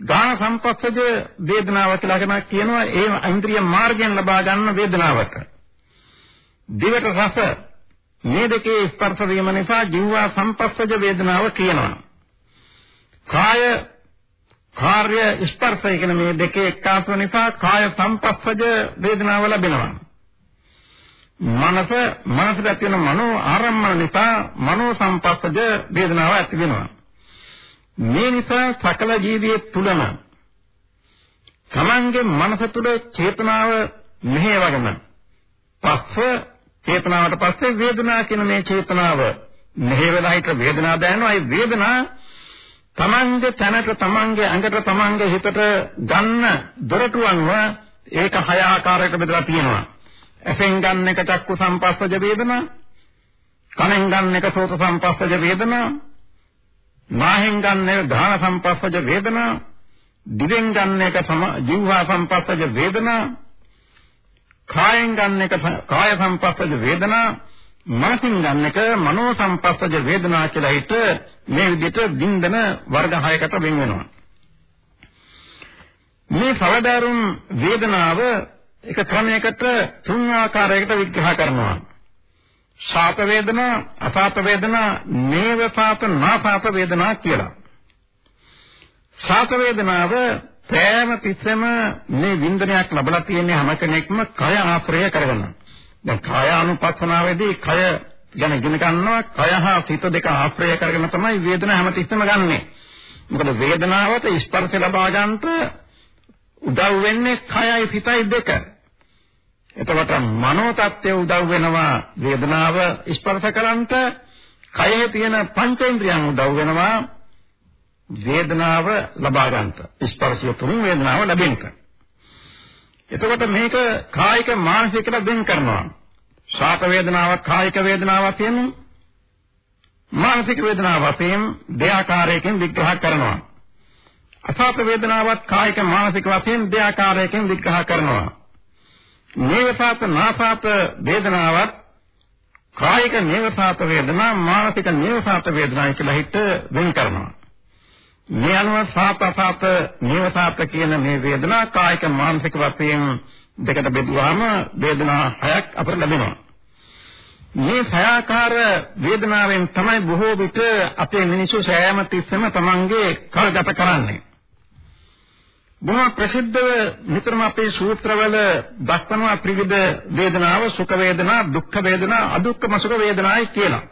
ගාන සංපස්සජ වේදනාව කියලා කියනවා ඒ ඉන්ද්‍රිය මාර්ගයෙන් ලබා ගන්න වේදනාවට. දිවට රස මේ දෙකේ ස්පර්ශ වීම නිසා ජීවා සංපස්සජ වේදනාව කියනවා. කාය කාර්ය ස්පර්ශය කියන මේ දෙකේ එක්කාසව නිසා කාය සංපස්සජ වේදනාව ලැබෙනවා. මනස මනසට ඇති වෙන මනෝ ආරම්මන නිසා මනෝ සංපස්සජ වේදනාව ඇති වෙනවා. මේ නිසා සකල ජීවියේ තුලම තමන්ගේ මනස තුළ චේතනාව මෙහෙවගෙන පස්ස චේතනාවට පස්සේ වේදනාව කියන මේ චේතනාව මෙහෙවලා හිට වේදනාව දැනෙනවා ඒ වේදනාව තමන්ගේ තනට තමන්ගේ ඇඟට තමන්ගේ හිතට ගන්න දොරටුවන්ව ඒක හය ආකාරයකට බෙදලා තියෙනවා. ඇසෙන් ගන්න එක චක්කු සංපස්සජ වේදනා, කනෙන් ගන්න එක සෝත සංපස්සජ වේදනා, නාහෙන් ගන්න එක ධාන සංපස්සජ වේදනා, දිවෙන් ගන්න එක ජීවහා සංපස්සජ වේදනා, කායෙන් ගන්න එක කාය සංපස්සජ වේදනා මනසින් ගන්න එක මනෝ සංපස්සජ වේදනා කියලා හිත මේ විදිහට බින්දන වර්ග 6කට වෙන් වෙනවා. මේ සවදාරුම් වේදනාව එක ක්‍රමයකට තුන් ආකාරයකට විග්‍රහ කරනවා. ශාප වේදනා, අසාප වේදනා, නේවපාත නාපාත වේදනා කියලා. ශාප වේදනාව ප්‍රේම තිස්සම මේ වින්දනයක් ලැබලා තියෙන හැම කෙනෙක්ම කය ආශ්‍රය කරගෙන. දැන් කාය අනුපස්සනාවේදී කය ගැන ඉගෙන ගන්නවා කය හා සිත දෙක ආශ්‍රය කරගෙන තමයි වේදනාව හැමතිස්සෙම ගන්නෙ. මොකද වේදනාවට ස්පර්ශ ලබා ගන්නට උදව් වෙන්නේ කයයි සිතයි දෙක. එතකොට මනෝ tattve උදව් වෙනවා වේදනාව ස්පර්ශ කරන්නට කයේ තියෙන පංචේන්ද්‍රයන් උදව් වෙනවා වේදනාව ලබා ගන්නට. ස්පර්ශය තුලින් වේදනාව ලැබෙන්නට. එතකොට මේක කායික මානසිකට වෙන් කරනවා. ශාප වේදනාවක් කායික වේදනාවක් වශයෙන් මානසික වේදනාවක් වශයෙන් දෙආකාරයකින් විග්‍රහ කරනවා. අසාප වේදනාවක් කායික මානසික වශයෙන් දෙආකාරයකින් විග්‍රහ කරනවා. නේවසාත නාසාත වේදනාවක් කායික නේවසාත වේදනා මානසික නේවසාත වේදනා කියලා හිත වෙන් කරනවා. මේ අනුව සාපසාත නේවසාත කියන මේ වේදනා කායික මානසික වශයෙන් දෙකට බෙදුවාම වේදනා හයක් අපට ලැබෙනවා. මේ සයාකාර වේදනාවෙන් තමයි බොහෝ විට අපේ මිනිස්සු සෑම තිස්සෙම තමන්ගේ කල් ගත කරන්නේ. බොහෝ ප්‍රසිද්ධව නිතරම අපේ සූත්‍රවල දක්වනවා ත්‍රිවිධ වේදනාව සුඛ වේදනා දුක්ඛ වේදනා අදුක්ඛම සුඛ වේදනායි කියලා.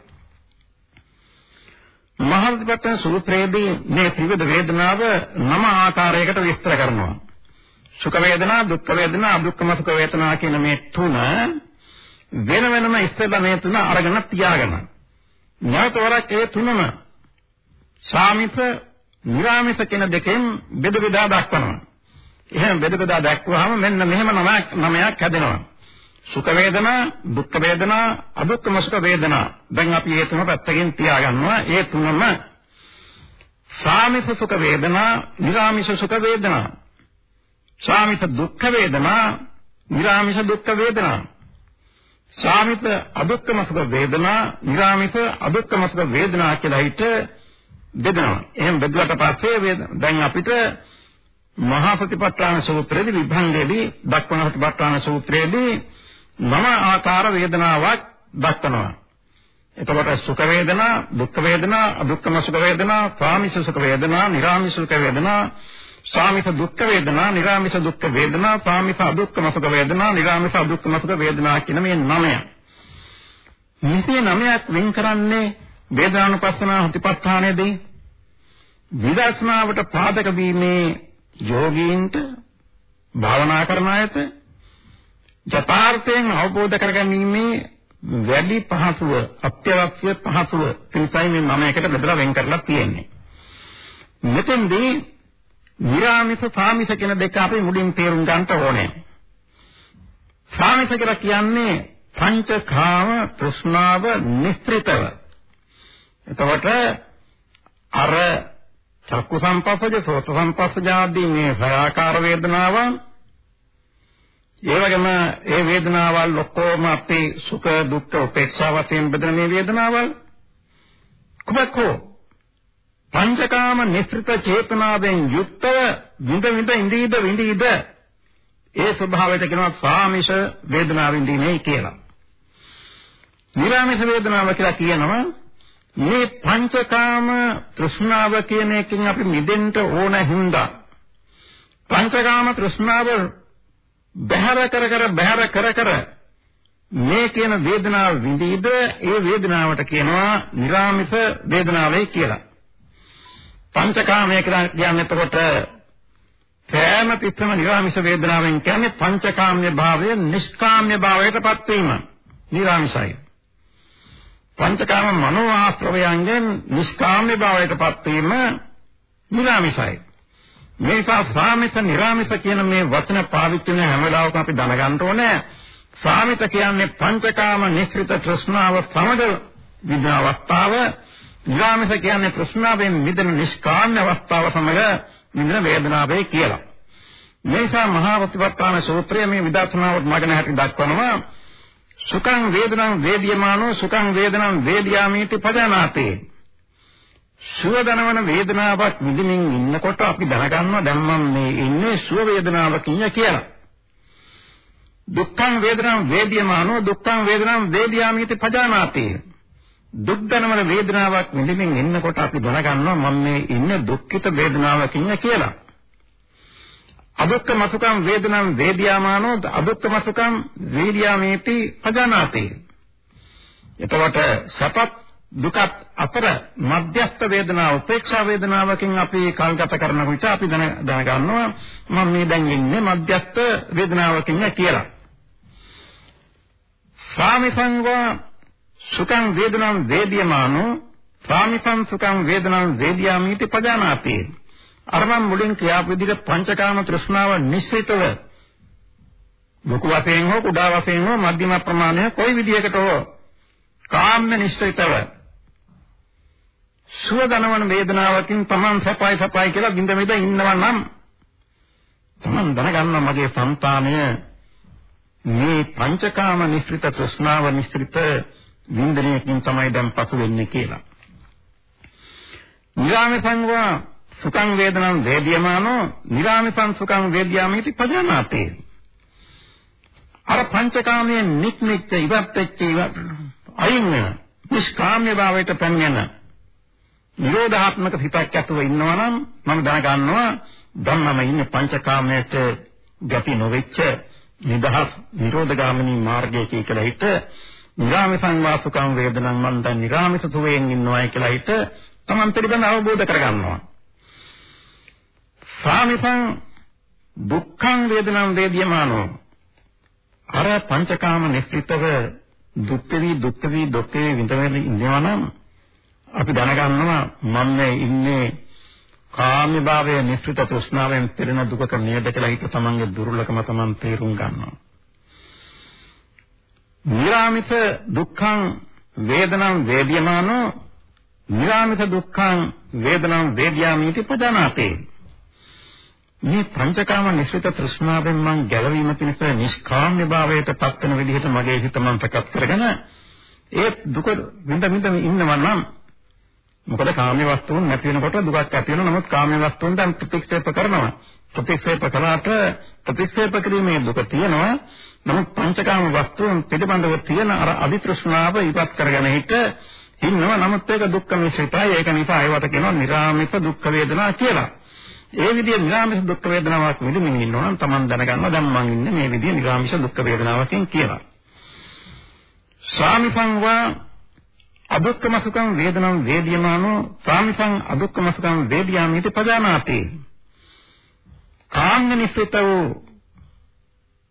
මහල්පට සූත්‍රයේදී මේ ත්‍රිවිධ වේදනාව නම ආකාරයකට විස්තර කරනවා. සුඛ වේදනා, දුක්ඛ වේදනා, අදුක්ඛම සුඛ වේදනා කියන මේ තුන වෙන වෙනම ඉස්සෙල්ලා මේ තුන අරගෙන තියාගෙන නැවත වරක් ඒ තුනම සාමිත නිරාමිත කියන දෙකෙන් බෙද බෙදා දක්වනවා. එහෙනම් බෙද බෙදා දක්වුවාම මෙන්න මෙහෙම නමයක් නමයක් හැදෙනවා. සුඛ වේදනා, දුක්ඛ වේදනා, අදුක්ඛම සුඛ වේදනා. දැන් අපි මේ තුන පැත්තකින් තියාගන්නවා. ඒ තුනම සාමිත සුඛ වේදනා, නිරාමිෂ සුඛ වේදනා. සාමිත දුක්ඛ වේදනා, නිරාමිෂ දුක්ඛ වේදනා. සාමිත අදුක්ඛම සුඛ වේදනා, නිරාමිෂ අදුක්ඛම සුඛ වේදනා කියලා හිත බෙදනවා. එහෙනම් බෙදුවට පස්සේ දැන් අපිට මහා ප්‍රතිපත්තාන සූත්‍රයේදී විභංගයේදී දක්වන ප්‍රතිපත්තාන සූත්‍රයේදී නම ආකාර වේදනාවක් දක්වනවා. එතකොට සුඛ වේදනා, දුක්ඛ වේදනා, අදුක්ඛම සුඛ වේදනා, පාමිස සුඛ වේදනා, නිරාමිස සුඛ වේදනා, සාමිස දුක්ඛ වේදනා, නිරාමිස දුක්ඛ වේදනා, පාමිස අදුක්ඛම සුඛ වේදනා, නිරාමිස අදුක්ඛම සුඛ වේදනා කියන මේ නමය. මේ නමයක් වෙන් කරන්නේ වේදනානුපස්සනා හතිපත්ථානයේදී විදර්ශනාවට පාදක වීමේ යෝගීන්ට භාවනා කරන අයට යථාර්ථයෙන් අවබෝධ කරගැනීමේ වැඩි පහසුව අත්‍යවශ්‍ය පහසුව පිළිසයි මේ මම එකට බෙදලා වෙන් කරලා තියෙන්නේ. මෙතෙන්දී නිරාමිස සාමිස කියන දෙක අපි මුලින් තේරුම් ගන්න ඕනේ. සාමිස කියලා කියන්නේ පංචකාම තෘෂ්ණාව නිස්ත්‍රිතව. එතකොට අර චක්කු සංපස්සජ සෝත සංපස්සජ ආදී මේ භයාකාර වේදනාවන් ඒ වගේම ඒ වේදනාවල් ඔක්කොම අපේ සුඛ දුක්ඛ උපේක්ෂා වශයෙන් බෙදෙන මේ වේදනාවල් කුමක්කෝ පංචකාම නිස්ෘත චේතනාවෙන් යුක්තව විඳ විඳ ඉඳීද විඳීද ඒ ස්වභාවයට කියනවා සාමිෂ වේදනාව විඳිනේ කියලා. නිරාමිෂ වේදනාව කියලා කියනවා මේ පංචකාම තෘෂ්ණාව කියන එකෙන් අපි මිදෙන්න ඕන හින්දා පංචකාම තෘෂ්ණාව බහැර කර කර බහැර කර කර මේ කියන වේදනාව විඳීද ඒ වේදනාවට කියනවා නිරාමිස වේදනාවයි කියලා. පංචකාමය කියලා කියන්නේ එතකොට සෑම පිටම නිරාමිස වේදනාවෙන් කියන්නේ පංචකාම්‍ය භාවය නිෂ්කාම්‍ය භාවයටපත් වීම. නිරාමිසයි. පංචකාම මනෝ ආශ්‍රවයන්ගෙන් නිෂ්කාම්‍ය භාවයටපත් වීම නිරාමිසයි. මේසා සාමිත නිරාමිත කියන මේ වචන පාවිච්චි වෙන හැම වෙලාවකම අපි දැනගන්න ඕනේ සාමිත කියන්නේ පංචකාම නිස්ෘත තෘෂ්ණාව සමග විද අවස්ථාව නිරාමිත කියන්නේ තෘෂ්ණාවෙන් මිදෙන නිෂ්කාම්‍ය අවස්ථාව සමග විඳින වේදනාවේ කියලා. මේසා මහා ප්‍රතිපත්තාන සූත්‍රයේ මේ විදර්ශනාවට මගන හැටි දක්වනවා සුඛං වේදනං වේදියමානෝ සුඛං වේදනං වේදියාමීති පජානාතේ සුව දනවන වේදනාවක් විඳින්මින් ඉන්නකොට අපි දැනගන්නවා දැන් මම මේ ඉන්නේ සුව වේදනාවකින් කියලා. දුක්ඛං වේදනං වේදියමානෝ දුක්ඛං වේදනං වේදියාමිති පජානාති. දුක් දනවන වේදනාවක් විඳින්මින් ඉන්නකොට අපි දැනගන්නවා මම මේ ඉන්නේ දුක්ඛිත වේදනාවකින් කියලා. අදුක්ඛ මසුකම් වේදනං වේදියාමානෝ අදුක්ඛ මසුකම් වේදියාමිති පජානාති. එතකොට සපත් දුකත් අතර මධ්‍යස්ථ වේදනාව උපේක්ෂා වේදනාවකින් අපි කල්ගත කරන විට අපි දැනගන්නවා මම මේ දැන් ඉන්නේ මධ්‍යස්ථ වේදනාවකින් කියලා. ස්වාමිසංගෝ සුඛං වේදනං වේදියමානෝ ස්වාමිසං සුඛං වේදනං වේදියාමිති පජානාති. අර මම මුලින් කියාපු විදිහට පංචකාම තෘෂ්ණාව නිශ්චිතව ලොකු වශයෙන් හෝ කුඩා වශයෙන් හෝ මධ්‍යම ප්‍රමාණය කොයි විදිහකට හෝ කාම්ම නිශ්චිතව සුව දනවන වේදනාවකින් Taman සපයි සපයි කියලා බින්ද මෙද ඉන්නවා නම් Taman දැනගන්නවා මගේ సంతානය මේ පංචකාම නිස්ෘත තෘෂ්ණාව නිස්ෘත වින්දනයකින් තමයි දැන් පසු වෙන්නේ කියලා. නිරාමසංවා සුඛං වේදනං වේදියමානෝ නිරාමසං සුඛං වේද්‍යාමිති පජානාතේ. අර පංචකාමයේ නික්මිච්ච ඉවත් වෙච්ච ඉවත් අයින් වෙන නිෂ්කාම්‍ය භාවයට පැමිණෙන නිරෝධාත්මක හිතක් ඇතුව ඉන්නවා නම් මම දැනගන්නවා ධම්මම ඉන්නේ පංචකාමයට ගති නොවෙච්ච නිදහස් නිරෝධගාමිනී මාර්ගයේ කියලා හිත නිරාමි සංවාසුකම් වේදනං මන් දැන් නිරාමිස සුවයෙන් ඉන්නවායි කියලා හිත තමන් පිළිබඳ අවබෝධ කරගන්නවා සාමිසං දුක්ඛං වේදනං වේදියමානෝ. අර පංචකාම නිස්සිතව දුක්ඛවි දුක්ඛවි දුක්ඛේ විඳවෙන ඉන්නවා නම් අපි දැනගන්නවා මම මේ ඉන්නේ කාම්‍ය භාවයේ නිස්සිත තෘෂ්ණාවෙන් පෙළෙන දුකක නේද කියලා හිත තමන්ගේ දුර්ලභම තමන් තේරුම් ගන්නවා. නිරාමිත දුක්ඛං වේදනං වේද්‍යමානෝ. නිරාමිත දුක්ඛං වේදනං වේද්‍යාමිති පදනාතේ මේ පංචකාම නිශ්චිත තෘෂ්ණාවෙන් මං ගැලවීම පිණිස නිෂ්කාම්‍ය භාවයට පත් වෙන විදිහට මගේ හිත මං ප්‍රකට කරගෙන ඒ දුක විඳ විඳ ඉන්නවා නම් මොකද කාම්‍ය වස්තුන් නැති වෙනකොට දුකක් ඇති වෙනවා. නමුත් කාම්‍ය වස්තුන් දැන් ප්‍රතික්ෂේප කරනවා. ප්‍රතික්ෂේප කරාට ප්‍රතික්ෂේප කිරීමේ දුක තියෙනවා. නමුත් පංචකාම වස්තුන් පිළිබඳව තියෙන අර අවිතෘෂ්ණාව ඉවත් කරගෙන හිට ඉන්නවා. නමුත් ඒක දුක්ඛ මිශ්‍රිතයි. ඒක නිසා ඒවට කියනවා නිරාමිත දුක්ඛ වේදනා කියලා. ඒ විදිහේ නිරාමිෂ දුක් වේදනාවක් මිදෙමින් ඉන්නවා නම් Taman දැනගන්නවා දැන් මං ඉන්නේ මේ විදිහේ නිරාමිෂ දුක් වේදනාවකින් කියලා. සාමිසංවා අදුක්කම සුඛං වේදනං වේදියමානෝ සාමිසං අදුක්කම සුඛං වේදියාමිති පජානාති. කාංග නිස්සිතව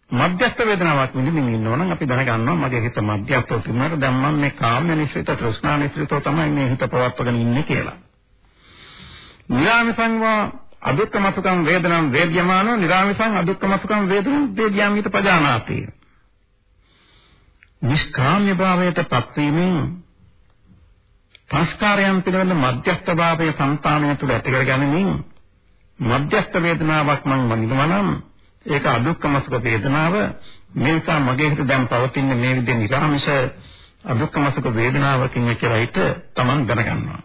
මධ්‍යස්ථ වේදනාවක් විඳින්න ඉන්නවා නම් අපි දැනගන්නවා මගේ හිත මධ්‍යස්ථව තිබුණාට දැන් මම මේ කාම්‍ය නිස්සිත තෘෂ්ණා නිස්සිතව තමයි මේ හිත පවත්වගෙන ඉන්නේ කියලා. නිරාමිසංවා අදුක්කම සුඛං වේදනං වේද්‍යමානෝ නිරාමිසං අදුක්කම සුඛං වේදනං වේද්‍යාමිත පජානාති. නිෂ්කාම්‍ය භාවයට පත්වීමෙන් සංස්කාරයන් පිළිබඳ මධ්‍යස්ථ භාවයේ సంతානය තුළ ඇති කරගැනීමෙන් මධ්‍යස්ථ වේදනාවක් මම වඳිනවා නම් ඒක අදුක්කම සුඛ වේදනාව මේ නිසා මගේ හිත දැන් පවතින මේ විදිහේ නිරාමිෂ අදුක්කම සුඛ වේදනාවකින් කියලා හිත Taman දැනගන්නවා.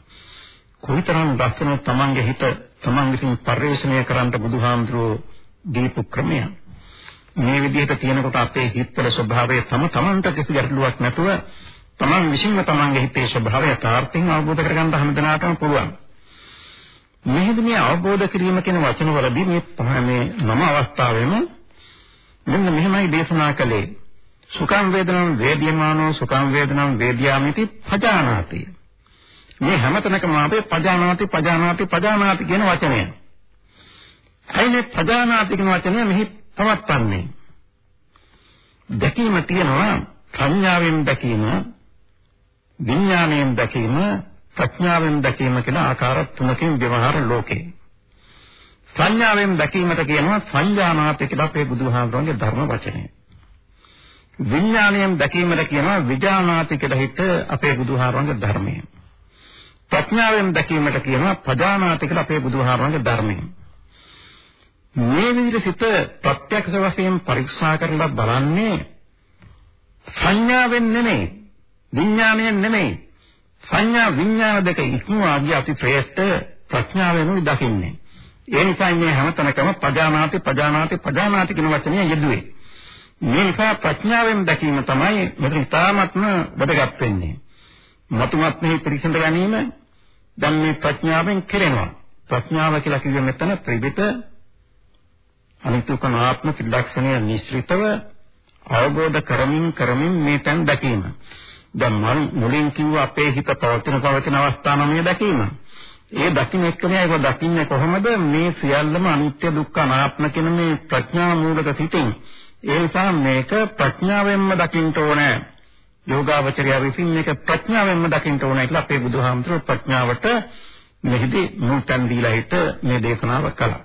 කොයිතරම් ලස්සන Tamanගේ හිත තමන් විසින් පරිශ්‍රණය කරන්න බුදුහාමුදුරුවෝ දීපු ක්‍රමය. මේ විදිහට තියෙනකොට අපේ හිතවල ස්වභාවය තම තමන්ට කිසි ගැටලුවක් නැතුව තමන් විසින්ම තමන්ගේ හිතේ ස්වභාවය තාර්ථයෙන් අවබෝධ කරගන්න හැමදෙනාටම පුළුවන්. මෙහිදී මේ අවබෝධ කිරීම කියන වචනවලදී මේ මේ නම අවස්ථාවෙම මෙන්න මෙහෙමයි දේශනා කළේ. සුඛං වේදනං වේද්‍යමානෝ සුඛං වේදනං වේද්‍යාමිති පජානාති. මේ හැමතැනකම අපේ පජානාති පජානාති පජානාති කියන වචනය. අයිනේ පජානාති කියන වචනය මෙහි පවත්න්නේ. දැකීම තියෙනවා සංඥාවෙන් දැකීම, විඥාණයෙන් දැකීම, ප්‍රඥාවෙන් දැකීම කියන ආකාර තුනකින් ව්‍යවහාර ලෝකේ. සංඥාවෙන් දැකීමට කියනවා සංජානාති කියලා අපේ බුදුහාමුදුරන්ගේ ධර්ම වචනය. විඥාණයෙන් දැකීමට කියනවා විජානාති කියලා හිත අපේ බුදුහාමුදුරන්ගේ ධර්මය. ප්‍රඥාවෙන් දැකීමට කියනවා පජානාති කියලා අපේ බුදුහාමරගේ ධර්මයෙන්. මේ විදිහට සිත ප්‍රත්‍යක්ෂ වශයෙන් පරීක්ෂා කරලා බලන්නේ සංඥාවෙන් නෙමෙයි විඥාණයෙන් නෙමෙයි සංඥා විඥාන දෙක ඉක්මවා ගිය අපි ප්‍රේත ප්‍රඥාවෙන් දකින්නේ. ඒ නිසා මේ හැමතැනකම පජානාති පජානාති පජානාති කියන වචනය යෙදුවේ. මේ නිසා ප්‍රඥාවෙන් දැකීම තමයි මෙතන ඉතාමත්ම වැදගත් වෙන්නේ. මතුමත් මෙහි පිරිසිඳ ගැනීම දැන් මේ ප්‍රඥාවෙන් කෙරෙනවා. ප්‍රඥාව කියලා කිව්වෙ මෙතන ත්‍රිවිධ අනිත්‍යකනාත්ම ත්‍රිලක්ෂණය නිශ්චිතව අවබෝධ කරමින් කරමින් මේ තැන් දැකීම. දැන් මම මුලින් කිව්ව අපේ හිත පවතින පවතින අවස්ථානමය දැකීම. ඒ දකින්න එක්කනේ ඒක දකින්නේ කොහොමද මේ සියල්ලම අනිත්‍ය දුක්ඛ අනාත්ම කියන මේ ප්‍රඥා මූලක සිටින්. ඒ නිසා මේක ප්‍රඥාවෙන්ම දකින්න ඕනේ. යෝගාවචරය විසින් මේක ප්‍රඥාවෙන්ම දකින්න ඕනේ කියලා අපේ බුදුහාමුදුරුවෝ ප්‍රඥාවට මෙහිදී මුල්තන් දීලා හිට මේ දේශනාව කළා.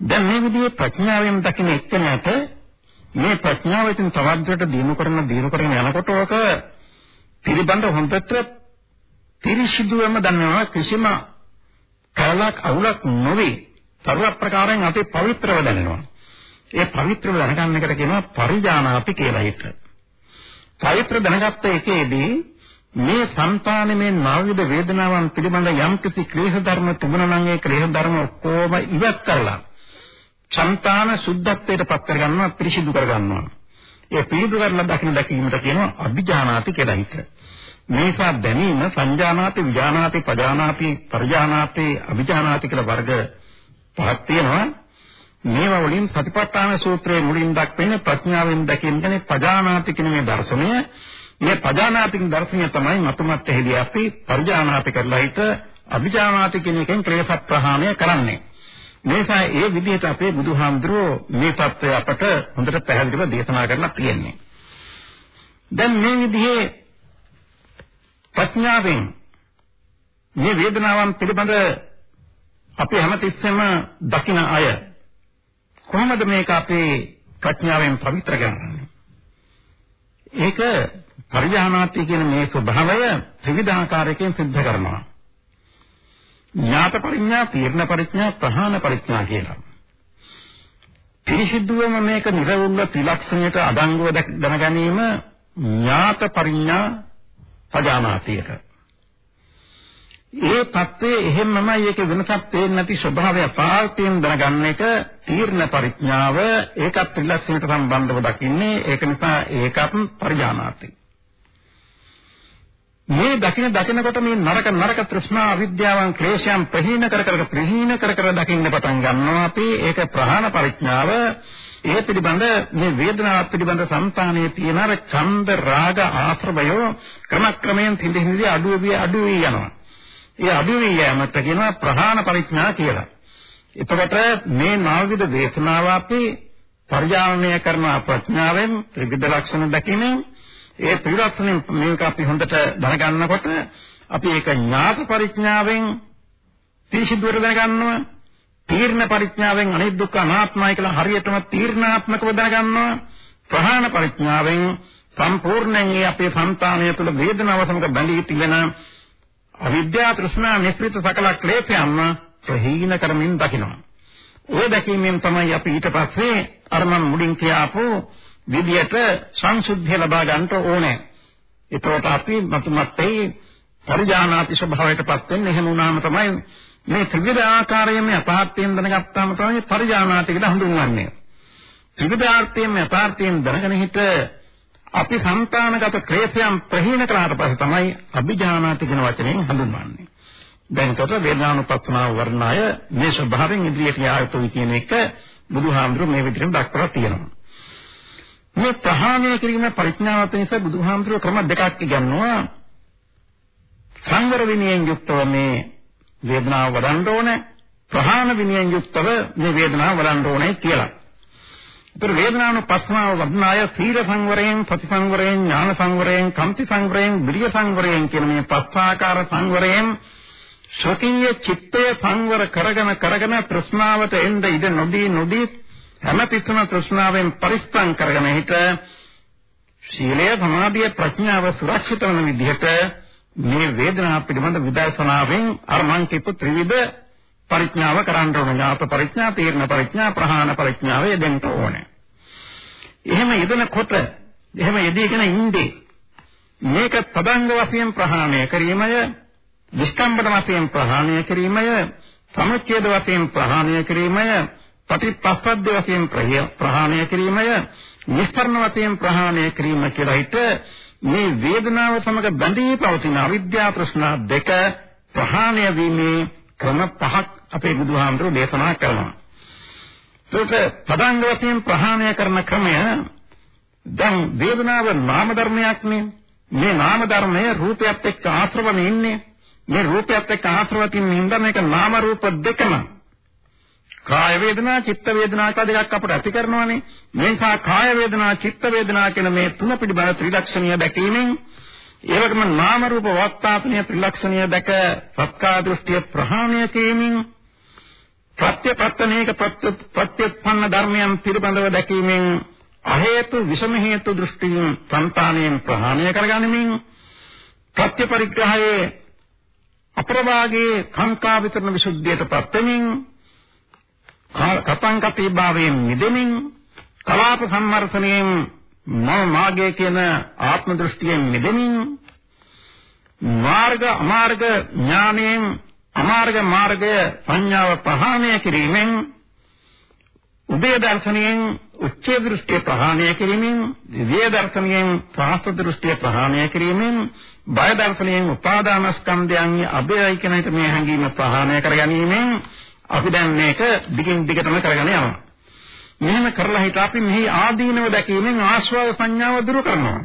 දැන් මේ විදිහේ ප්‍රඥාවෙන් දකින එක්කෙනාට මේ ප්‍රඥාව ඉතින් තවද්දට දිනු කරන දිනු කරගෙන යනකොට ඔක පිළිබඳ හොඳට පිරිසිදුවම දන්නවා කිසිම කලක් අවුලක් නොවේ. සර්ව ප්‍රකාරයෙන් අපි පවිත්‍රව දැනෙනවා. ඒ පවිත්‍රව දැනගන්න එකට කියනවා පරිඥානාපි කියලා හිත. චෛත්‍ර දැනගත්ත එකේදී මේ సంతානෙ මේ නාවිද වේදනාවන් පිළිබඳ යම්කිසි ක්ලේශ ධර්ම තිබුණා නම් ඒ ක්ලේශ ධර්ම ඔක්කොම ඉවත් කරලා సంతාන සුද්ධත්වයට පත් කරගන්නවා පිරිසිදු කරගන්නවා. ඒ පිළිදු කරලා දකින්න දැකීමට කියනවා අභිජානාති කියලා හිතේ. මේසා දැනීම සංජානාති විජානාති පජානාති පරිජානාති අවිජානාති කියලා වර්ග පහක් තියෙනවා. මේවා වලින් සතිපට්ඨාන සූත්‍රයේ මුලින් දක්වන ප්‍රඥාවෙන් දැකීමනේ පජානාති කියන මේ දර්ශනය. මේ පජානාති කියන දර්ශනය තමයි මතුමත් එහෙදී අපි පරිජානාති කරලා හිට අභිජානාති කියන එකෙන් ක්ලේශ ප්‍රහාණය කරන්නේ. මේසා ඒ විදිහට අපේ බුදුහාමුදුරුවෝ මේ தত্ত্বය අපට හොඳට පැහැදිලිව දේශනා කරලා තියෙන්නේ. දැන් මේ විදිහේ ප්‍රඥාවෙන් මේ වේදනාවන් පිළිබඳ අපි හැමතිස්සෙම දකින අය කොහොමද මේක අපේ ප්‍රඥාවෙන් පවිත්‍ර කරන්නේ? ඒක පරිජානාති කියන මේ ස්වභාවය ත්‍රිවිධ ආකාරයකින් සිද්ධ කරනවා. ඥාත පරිඥා, තීර්ණ පරිඥා, ප්‍රහාණ පරිඥා කියලා. පිරිසිදුවම මේක නිර්වුල්ව ත්‍රිලක්ෂණයට අඩංගුව දැන ගැනීම ඥාත පරිඥා පජානාතියට. ඒ தත්ත්වයේ එහෙමමයි ඒක වෙනසක් පේන්නේ නැති ස්වභාවය පාර්ථියෙන් දැනගන්න එක තීර්ණ පරිඥාව. ඒකත් ත්‍රිලක්ෂණයට සම්බන්ධව දකින්නේ. ඒක නිසා ඒකත් පරිඥානාති මේ දකින දකිනකොට මේ නරක නරක තෘෂ්ණා අවිද්‍යාවන් ක්ලේශයන් ප්‍රහීන කර කර ප්‍රහීන කර කර දකින්න පටන් ගන්නවා අපි. ඒක ප්‍රහාණ පරිඥාව. ඒ පිළිබඳ මේ වේදනාව පිළිබඳ సంతානයේ තියෙන අර ඡන්ද රාග ආශ්‍රවය ක්‍රමක්‍රමයෙන් තිඳින් තිඳි අඩුව වී අඩුව වී යනවා. ඒ අඩු වී යෑමට කියනවා ප්‍රහාණ පරිඥා කියලා. එතකොට මේ නාවිද දේශනාව අපි පරිජානනය කරන ප්‍රඥාවෙන් ත්‍රිවිධ ලක්ෂණ දකින්නේ ඒ ත්‍රිලක්ෂණයෙන් මේක අපි හොඳට දැනගන්නකොට අපි ඒක ඥාත පරිඥාවෙන් පිරිසිදුවට දැනගන්නවා තීර්ණ පරිඥාවෙන් අනිත් දුක්ඛ අනාත්මයි කියලා හරියටම තීර්ණාත්මකව දැනගන්නවා ප්‍රහාණ පරිඥාවෙන් සම්පූර්ණයෙන් අපේ సంతානය තුළ වේදනාව සමග බැඳී තිබෙන අවිද්‍යා තෘෂ්ණා මිශ්‍රිත සකල ක්ලේශයන්ම ප්‍රහීන කරමින් දකිනවා. ඔය දැකීමෙන් තමයි අපි ඊට පස්සේ අර මම මුලින් කියාපු විදියට සංසුද්ධිය ලබා ගන්නට ඕනේ. ඒතකොට අපි මතුමත්tei පරිජානාති ස්වභාවයටපත් වෙන්නේ එහෙම වුණාම තමයි මේ ත්‍රිවිධ ආකාරයෙන් යථාර්ථයෙන් දැනගත්තාම තමයි පරිජානාති කියලා හඳුන්වන්නේ. ත්‍රිවිධ ආර්ථයෙන් යථාර්ථයෙන් දැනගෙන හිට අපි సంతానගත ක්ලේශයන් ප්‍රහීන කරාට පස්සේ තමයි අභිජානාති කියන වචනයෙන් හඳුන්වන්නේ. දැන්කට වේදනානුපස්සනාව වර්ණාය මේ ස්වභාවයෙන් ඉදිරියට යායුතුයි කියන එක බුදුහාමුදුරුවෝ මේ විදිහට දක්වලා තියෙනවා. මේ ප්‍රහාණය කිරීම පරිඥාවත් නිසා බුදුහාමුදුරුවෝ ක්‍රම දෙකක් ඉගන්නවා. සංවර විනයෙන් යුක්තව මේ වේදනාව වඩන්න ඕනේ. ප්‍රහාණ විනයෙන් යුක්තව මේ වේදනාව වඩන්න ඕනේ කියලා. ඒතර වේදනානුපස්සනාව වඩනාය සීල සංවරයෙන්, සති සංවරයෙන්, ඥාන සංවරයෙන්, කම්ති සංවරයෙන්, විරිය සංවරයෙන් කියන මේ පස්වාකාර සංවරයෙන් ශෝකීය චිත්තය සංවර කරගෙන කරගෙන තෘෂ්ණාවට එන්න ඉඩ නොදී නොදී හැමතිස්සම තෘෂ්ණාවෙන් පරිස්සම් කරගෙන හිට සීලය සමාධිය ප්‍රඥාව සුරක්ෂිත වන විදිහට මේ වේදනාව පිළිබඳ විදර්ශනාවෙන් අර මං කියපු ත්‍රිවිධ පරිඥාව කරන්න ඕන. ඥාත පරිඥා, තීර්ණ පරිඥා, ප්‍රහාණ පරිඥාව යෙදෙන්න ඕනේ. එහෙම යෙදෙනකොට එහෙම යෙදීගෙන ඉන්නේ මේක තදංග වශයෙන් ප්‍රහාණය කිරීමය, විස්කම්බන වශයෙන් ප්‍රහාණය කිරීමය, සමුච්ඡේද වශයෙන් ප්‍රහාණය කිරීමය පටිපස්සද්ද වශයෙන් ප්‍රහාණය කිරීමය නිස්තරණ වශයෙන් ප්‍රහාණය කිරීම කියලා හිත මේ වේදනාව සමග බැඳී පවතින අවිද්‍යා ප්‍රශ්න දෙක ප්‍රහාණය වීමේ ක්‍රම පහක් අපේ බුදුහාමුදුරුවෝ දේශනා කරනවා. ඒක පදාංග වශයෙන් ප්‍රහාණය කරන ක්‍රමය දැන් වේදනාව නාම ධර්මයක්නේ. මේ නාම ධර්මය රූපයත් එක්ක ආශ්‍රවණේ ඉන්නේ. මේ රූපයත් එක්ක ආශ්‍රවතින් ඉඳන් මේක නාම රූප දෙකම කාය වේදනා, චිත්ත වේදනා කියලා දෙකක් අපට ඇති කරනවානේ. මේ නිසා කාය වේදනා, චිත්ත වේදනා කියන මේ තුන පිළිබඳ ත්‍රිලක්ෂණීය දැකීමෙන් ඒ වගේම නාම රූප වස්තාපනීය ත්‍රිලක්ෂණීය දැක සත්කා දෘෂ්ටිය ප්‍රහාණය කිරීමෙන් ප්‍රත්‍යපත්තනේක ප්‍රත්‍යපන්න ධර්මයන් පිළිබඳව දැකීමෙන් අහේතු විෂම හේතු දෘෂ්ටියෙන් సంతාණයෙන් ප්‍රහාණය කරගනිමින් ප්‍රත්‍යපරිග්‍රහයේ අපරභාගයේ කාංකා විතරන විසුද්ධියට පත්වෙමින් කතං කපී භාවයෙන් මිදෙමින් කලාප සම්මර්ථනයෙන් මම මාගේ කියන ආත්ම දෘෂ්ටියෙන් මිදෙමින් මාර්ග අමාර්ග ඥානයෙන් අමාර්ග මාර්ගය සංඥාව ප්‍රහාණය කිරීමෙන් උදේ දර්ශනයෙන් උච්ච දෘෂ්ටිය ප්‍රහාණය කිරීමෙන් විවේක දර්ශනයෙන් ප්‍රාස්ත දෘෂ්ටිය ප්‍රහාණය කිරීමෙන් බය දර්ශනයෙන් උපාදානස්කන්ධයන්ගේ අභයයි කියන මේ හැඟීම ප්‍රහාණය කර ගැනීමෙන් අපි දැන් මේක දිගින් දිගටම කරගෙන යනවා. මෙහෙම කරලා හිට අපි මෙහි ආදීනව දැකීමෙන් ආස්වාද සංඥාව දුරු කරනවා.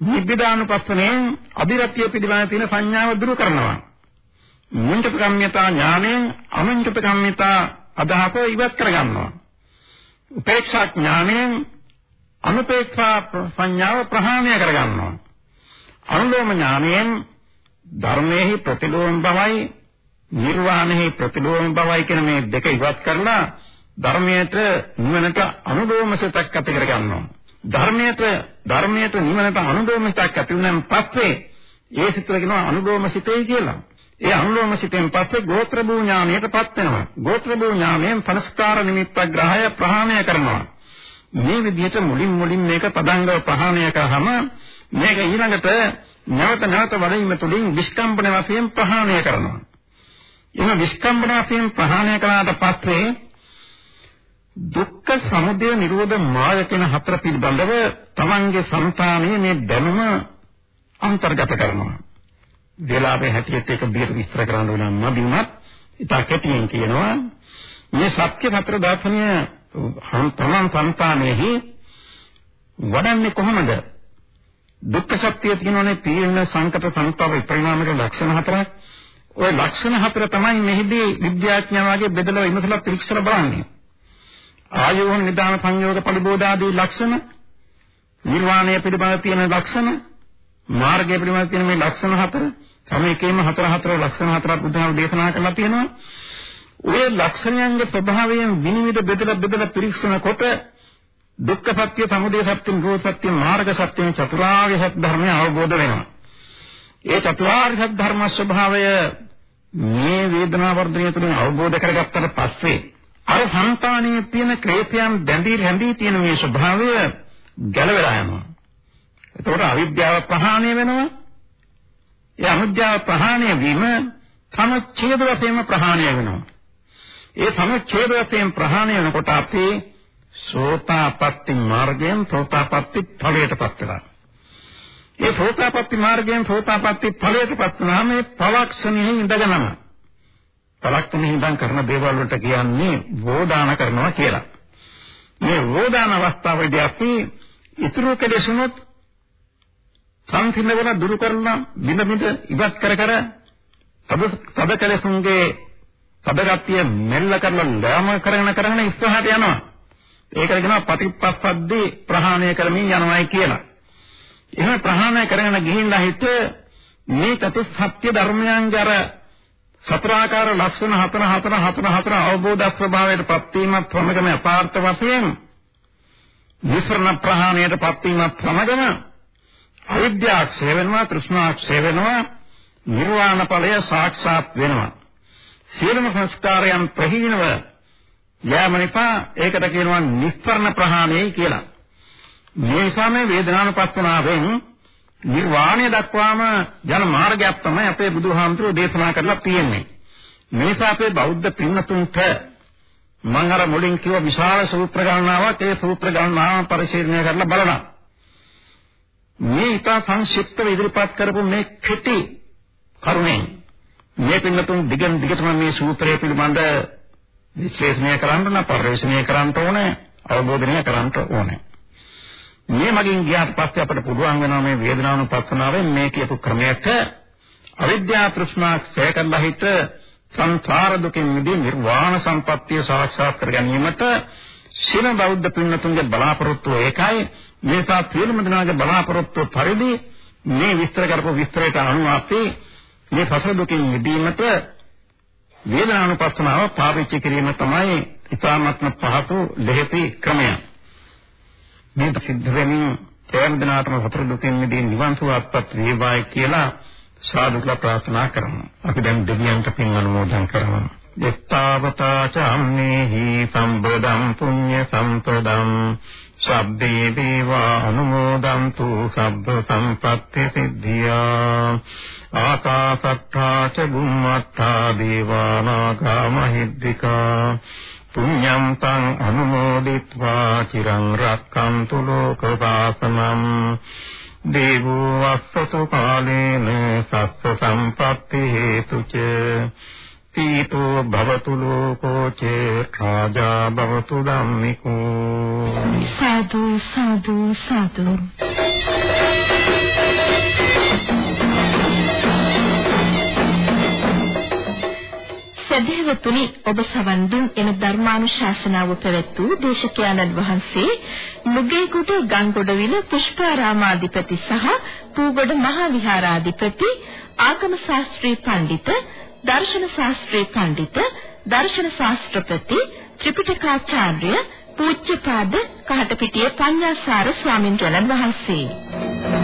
නිබ්බිදානුපස්සනෙන් අධිරත්‍ය පිළිබඳ තියෙන සංඥාව දුරු කරනවා. මුංචපකම්මිතා ඥාණයෙන් අමුංචපකම්මිතා අදහස ඉවත් කරගන්නවා. උපේක්ෂා ඥාණයෙන් අනුපේක්ෂා සංඥාව ප්‍රහාණය කරගන්නවා. අනුලෝම ඥාණයෙන් ධර්මයේ ප්‍රතිලෝම බවයි නිර්වාණයේ ප්‍රතිලෝම බවයි කියන මේ දෙක ඉවත් කරලා ධර්මයට නිවනට අනුලෝම සිතක් ඇති කරගන්නවා. ධර්මයට ධර්මයට නිවනට අනුලෝම සිතක් ඇති වුණාන් පස්සේ ඒ සිතට කියනවා අනුලෝම සිතේ කියලා. ඒ අනුලෝම සිතෙන් පස්සේ ගෝත්‍ර භූ ඥානයටපත් වෙනවා. ගෝත්‍ර භූ ඥානයෙන් සංස්කාර නිමිත්ත ග්‍රහය ප්‍රහාණය කරනවා. මේ විදිහට මුලින් මුලින් මේක පදංගව ප්‍රහාණය කරාම මේක ඊළඟට නැවත නැවත වලින්ම තුලින් විස්කම්පන වශයෙන් ප්‍රහාණය කරනවා. එහෙනම් විස්කම්පන වශයෙන් ප්‍රහාණය කළාට පස්සේ දුක්ඛ සමුදය නිරෝධ මාර්ග කියන හතර පිළිබඳව තමන්ගේ సంతානයේ මේ දැනුම අන්තර්ගත කරනවා. වේලාවේ හැටියට ඒක බියර විස්තර කරන්න ඕන නම් මදිමත් ඉතා කැටියෙන් කියනවා මේ සත්‍ය හතර දාර්ශනය තමන් సంతානයේහි වඩන්නේ කොහොමද? දුක්ඛ සත්‍ය කියනෝනේ තීර්ණ සංකත සංතාප පරිණාමක ලක්ෂණ හතරක්. ওই ලක්ෂණ හතර තමයි මෙහිදී විද්‍යාඥයා වගේ බෙදලා ඉමසලා පරීක්ෂණ බලන්නේ. ආයෝහන නිදාන සංයෝග පරිබෝධාදී ලක්ෂණ නිර්වාණය පිළිබඳ තියෙන ලක්ෂණ මාර්ගය පිළිබඳ තියෙන මේ ලක්ෂණ හතර තම එකේම හතර හතර ලක්ෂණ හතරක් බුදුහාම දේශනා කරලා තියෙනවා. ඔය ලක්ෂණයන්ගේ ස්වභාවයෙන් විනිවිද බෙදලා බෙදලා පරීක්ෂණ කොට දුක්ඛ සත්‍ය, සමුදය සත්‍ය, නිරෝධ සත්‍ය, මාර්ග සත්‍ය චතුරාර්ය සත්‍ය ධර්මය අවබෝධ වෙනවා. ඒ චතුරාර්ය සත්‍ය ධර්ම ස්වභාවය මේ වේදනා වර්ධනය තුළින් අවබෝධ කරගත්තට පස්සේ අර సంతානයේ තියෙන ක්ලේශයන් බැඳී රැඳී තියෙන මේ ස්වභාවය ගැලවෙලා යනවා. එතකොට අවිද්‍යාව ප්‍රහාණය වෙනවා. ඒ අවිද්‍යාව ප්‍රහාණය වීම සමුච්ඡේද වශයෙන්ම ප්‍රහාණය වෙනවා. ඒ සමුච්ඡේද වශයෙන් ප්‍රහාණය වෙනකොට අපි සෝතාපට්ටි මාර්ගයෙන් සෝතාපට්ටි ඵලයටපත් වෙනවා. ඒ සෝතාපට්ටි මාර්ගයෙන් සෝතාපට්ටි ඵලයටපත් වුණාම මේ පවක්ෂණෙහි ඉඳගෙනම පලක්ෂණෙහි ඉඳන් කරන දේවල් වලට කියන්නේ වෝදාන කරනවා කියලා. මේ වෝදාන අවස්ථාවේදී අපි ඉතුරු කෙලෙසුනොත් සංසිඳවන දුරු කරන බිඳ බිඳ ඉවත් කර කර තද කෙලෙසුන්ගේ තදගතිය මෙල්ල කරන ළම කරගෙන කරගෙන ඉස්සරහට යනවා. ඒකට කියනවා පටිපස්සද්දී ප්‍රහාණය කරමින් යනවායි කියලා. එහෙම ප්‍රහාණය කරගෙන ගිහිල්ලා හිට මේ චතුස්සත්‍ය ධර්මයන්ගේ අර සතරාකාර ලක්ෂණ හතර හතර හතර හතර අවබෝධ ස්වභාවයට පත්වීමත් සමගම අපාර්ථ වශයෙන් විසරණ ප්‍රහාණයට පත්වීමත් සමගම අවිද්‍යාව ක්ෂය වෙනවා තෘෂ්ණාව ක්ෂය වෙනවා නිර්වාණ ඵලය සාක්ෂාත් වෙනවා. සියලුම සංස්කාරයන් ප්‍රහීනව යාම නිසා ඒකට කියනවා නිස්තරණ ප්‍රහාණයයි කියලා. මේ නිසා මේ වේදනානුපස්සනාවෙන් නිර්වාණය දක්වාම යන මාර්ගයක් තමයි අපේ බුදුහාමුදුරුවෝ දේශනා කරලා තියෙන්නේ. මේ නිසා අපේ බෞද්ධ පින්නතුන්ට මම අර මුලින් කිව්ව විශාල සූත්‍ර ගණනාවක් ඒ සූත්‍ර ගණනාව පරිශීලනය කරලා බලනවා. මේ ඉතා සංක්ෂිප්තව ඉදිරිපත් කරපු මේ කෙටි කරුණෙන් මේ පින්නතුන් දිගින් දිගටම මේ සූත්‍රය පිළිබඳ විශ්ලේෂණය කරන්න නම් පරිශ්‍රණය කරන්න ඕනේ අවබෝධනය කරන්න ඕනේ. මේ මගින් ගියාට පස්සේ අපිට පුළුවන් වෙනවා මේ වේදනානුපස්සනාවෙන් මේ කියපු ක්‍රමයට අවිද්‍යා තෘෂ්ණා ක්ෂය කරලා හිට සංසාර දුකින් මිදී නිර්වාණ සම්පත්තිය සාක්ෂාත් කර ගැනීමට සින බෞද්ධ පින්නතුන්ගේ බලාපොරොත්තුව ඒකයි මේසා සියලුම දෙනාගේ බලාපොරොත්තු පරිදි මේ විස්තර කරපු විස්තරයට අනුව අපි මේ සසර දුකින් මිදීමට වේදනානුපස්සනාව පාවිච්චි කිරීම තමයි ඉතාමත්ම පහසු ලෙහෙසි ක්‍රමය. මේ සිද්ධ වෙමින් තේරෙන දිනාටම සතර දුකින් මිදී නිවන් සුව අත්පත් වේවායි කියලා සාදුකලා ප්‍රාර්ථනා කරමු. අපි දැන් දෙවියන්ට පින් අනුමෝදන් කරමු. දෙත්තාවතා චම්මේහි සම්බදම් පුඤ්ඤ සම්පදම් සබ්බේ දේවා අනුමෝදන්තු සබ්බ සම්පත්ති සිද්ධියා ආකාසත්තා ච බුම්මත්තා දේවා නාග මහිද්దికා පුඤ්ඤම් තං අනුමෝදිත්වා චිරං රක්ඛන්තු ලෝකවාසනං දේවෝ වස්සතු කාලේන සස්ස සම්පත්ති හේතුච පීතෝ භවතු ලෝකෝ චේ රාජා භවතු ධම්මිකෝ සාදු සාදු සාදු. සදහෙවතුනි ඔබ සවන් දුන් එම ධර්මානුශාසනාව පැවැත් වූ දේශකයන්න් වහන්සේ මුගේගොඩ ගංගොඩවිල පුෂ්පාරාමාධිපති සහ පූගොඩ මහා විහාරාධිපති ආගම ශාස්ත්‍රී පඬිත දර්ශන ශාස්ත්‍රී පඬිත දර්ශන ශාස්ත්‍රපති ත්‍රිපිටකාචාර්ය පූජ්‍යපාද කහටපිටිය පඤ්ඤාසාර ස්වාමින් වහන්සේ.